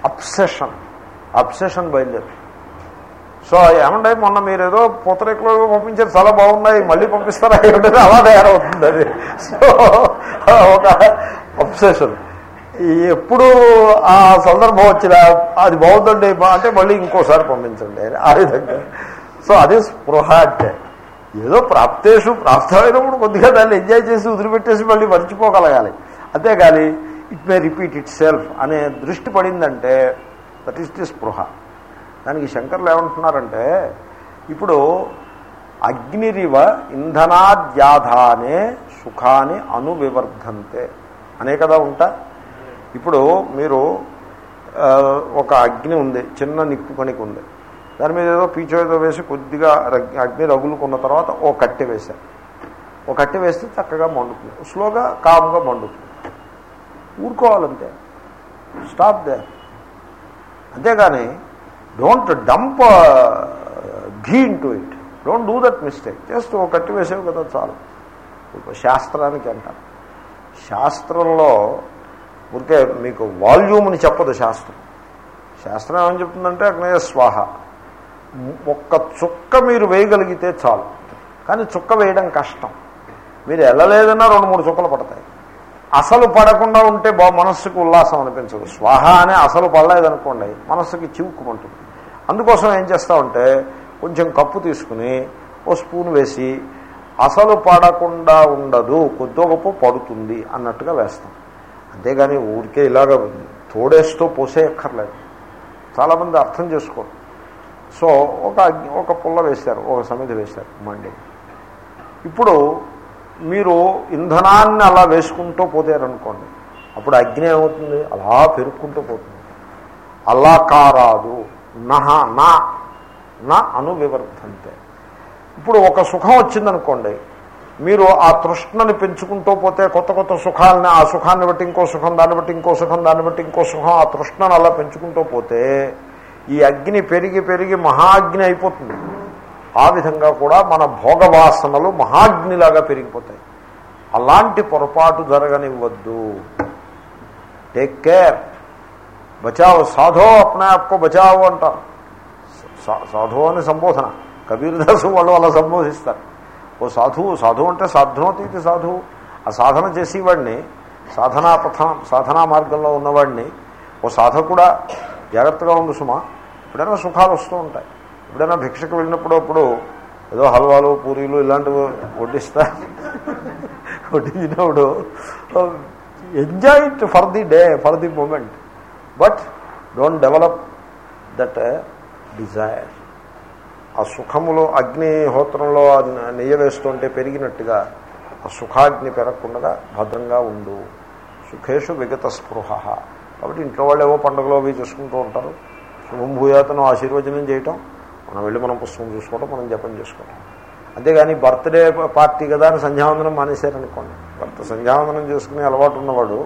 అప్సెషన్ అప్సెషన్ బయలుదేరు. సో ఏమంటే మొన్న మీరు ఏదో పూతరేకులు పంపించారు చాలా బాగున్నాయి మళ్ళీ పంపిస్తారా? ఏమిటో అలా తయారవుతుంది అది. సో ఒక అప్సెషన్ ఎప్పుడు ఆ సందర్భం వచ్చినా అది బాగుందండి అంటే మళ్ళీ ఇంకోసారి పంపించండి ఆ విధంగా. సో అదే స్పృహ అంటే. ఏదో ప్రాప్తేషు ప్రాప్తమైనప్పుడు కొద్దిగా దాన్ని ఎంజాయ్ చేసి వదిలిపెట్టేసి మళ్ళీ మర్చిపోగలగాలి. అంతేగాని it may repeat itself అనే దృష్టి పడిందంటే దట్ ఈస్ ది స్పృహ. దానికి శంకర్లు ఏమంటున్నారంటే ఇప్పుడు అగ్నిరివ ఇంధనాద్యాధానే సుఖాన్ని అనువివర్ధంతే. అనే కదా ఉంటా? ఇప్పుడు మీరు ఒక అగ్ని ఉంది చిన్న నిప్పు పనికి ఉంది. దాని మీద ఏదో పీచో ఏదో వేసి కొద్దిగా అగ్ని రగులుకున్న తర్వాత ఓ కట్టె వేశారు. ఓ కట్టె వేస్తే చక్కగా మండుతుంది. స్లోగా కామ్గా మండుతుంది. ఊరుకోవాలంతే. Stop they. అంతేగాని don't dump ghee into it don't do that mistake just ఒక కట్టి వేసేవి కదా చాలు. శాస్త్రానికి అంటారు శాస్త్రంలో ఊరికే మీకు వాల్యూమ్ని చెప్పదు శాస్త్రం. శాస్త్రం ఏమని చెప్తుందంటే అగ్నేయ స్వాహ. ఒక్క చుక్క మీరు వేయగలిగితే చాలు. కానీ చుక్క వేయడం కష్టం. మీరు వెళ్ళలేదన్నా రెండు మూడు చుక్కలు పడతాయి. అసలు పడకుండా ఉంటే బా మనస్సుకు ఉల్లాసం అనిపించదు. స్వాహ అనే అసలు పడలేదనుకోండి మనస్సుకి చివుక్కుమంటుంది. అందుకోసం ఏం చేస్తామంటే కొంచెం కప్పు తీసుకుని ఓ స్పూన్ వేసి అసలు పడకుండా ఉండదు కొద్దో గొప్ప పడుతుంది అన్నట్టుగా వేస్తాం. అంతేగాని ఊరికే ఇలాగ తోడేస్తూ పోసేయక్కర్లేదు. చాలామంది అర్థం చేసుకోరు. సో ఒక ఒక పుల్ల వేశారు ఒక సమితి వేశారు మండి. ఇప్పుడు మీరు ఇంధనాన్ని అలా వేసుకుంటూ పోతారనుకోండి అప్పుడు అగ్ని ఏమవుతుంది? అలా పెరుక్కుంటూ పోతుంది. అలా కారాదు. నహ నా నా అనువివర్ధంతే. ఇప్పుడు ఒక సుఖం వచ్చిందనుకోండి మీరు ఆ తృష్ణని పెంచుకుంటూ పోతే కొత్త కొత్త సుఖాలని ఆ సుఖాన్ని బట్టి ఇంకో సుఖం దాన్ని బట్టి ఇంకో సుఖం దాన్ని బట్టి ఇంకో సుఖం ఆ తృష్ణను అలా పెంచుకుంటూ పోతే ఈ అగ్ని పెరిగి పెరిగి మహాగ్ని అయిపోతుంది. ఆ విధంగా కూడా మన భోగవాసనలు మహాగ్నిలాగా పెరిగిపోతాయి. అలాంటి పొరపాటు జరగనివ్వద్దు. టేక్ కేర్ బచావో సాధో అప్నే ఆప్కో బచావు అంటారు. సాధు అని సంబోధన. కబీర్దాసు వాళ్ళు అలా సంబోధిస్తారు. ఓ సాధువు సాధువు అంటే సాధనోతీతి సాధువు. ఆ సాధన చేసేవాడిని సాధనా పథం సాధనా మార్గంలో ఉన్నవాడిని ఓ సాధకుడా జాగ్రత్తగా ఉండు సుమా. ఎప్పుడైనా సుఖాలు వస్తూ ఉంటాయి. ఎప్పుడైనా భిక్షకు వెళ్ళినప్పుడు అప్పుడు ఏదో హల్వాలు పూరీలు ఇలాంటివి వడ్డిస్తా. వడ్డించినప్పుడు enjoy it for the day for the moment but don't develop that desire ఆ సుఖములో అగ్నిహోత్రంలో నెయ్యి వేస్తుంటే పెరిగినట్టుగా ఆ సుఖాగ్ని పెరగకుండా భద్రంగా ఉండు. సుఖేషు విగత స్పృహ. కాబట్టి ఇంట్లో వాళ్ళు ఏవో పండుగలు అవి చేసుకుంటూ ఉంటారు. శుభం భూయాతను ఆశీర్వచనం చేయటం మనం వెళ్ళి మనం పుస్తకం చూసుకోవడం మనం జపం చేసుకోవడం అంతేగాని బర్త్డే పార్టీ కదా అని సంధ్యావందనం మానేశారనుకోండి. భర్త సంధ్యావందనం చేసుకునే అలవాటు ఉన్నవాడు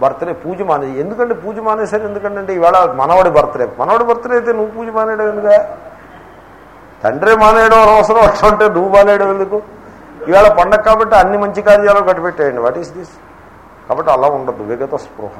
బర్త్డే పూజ మానే ఎందుకంటే పూజ మానేశారు ఎందుకంటే ఇవాళ మనవాడి బర్త్డే. మనవాడి బర్త్డే అయితే నువ్వు పూజ మానేయడం ఎందుగా తండ్రి మానేయడం అవసరం అంటే నువ్వు మానేయడం ఎందుకు? ఇవాళ పండగ కాబట్టి అన్ని మంచి కార్యాలు కట్టిపెట్టేయండి. వాట్ ఈస్ దిస్ కాబట్టి అలా ఉండదు. విగత స్పృహ.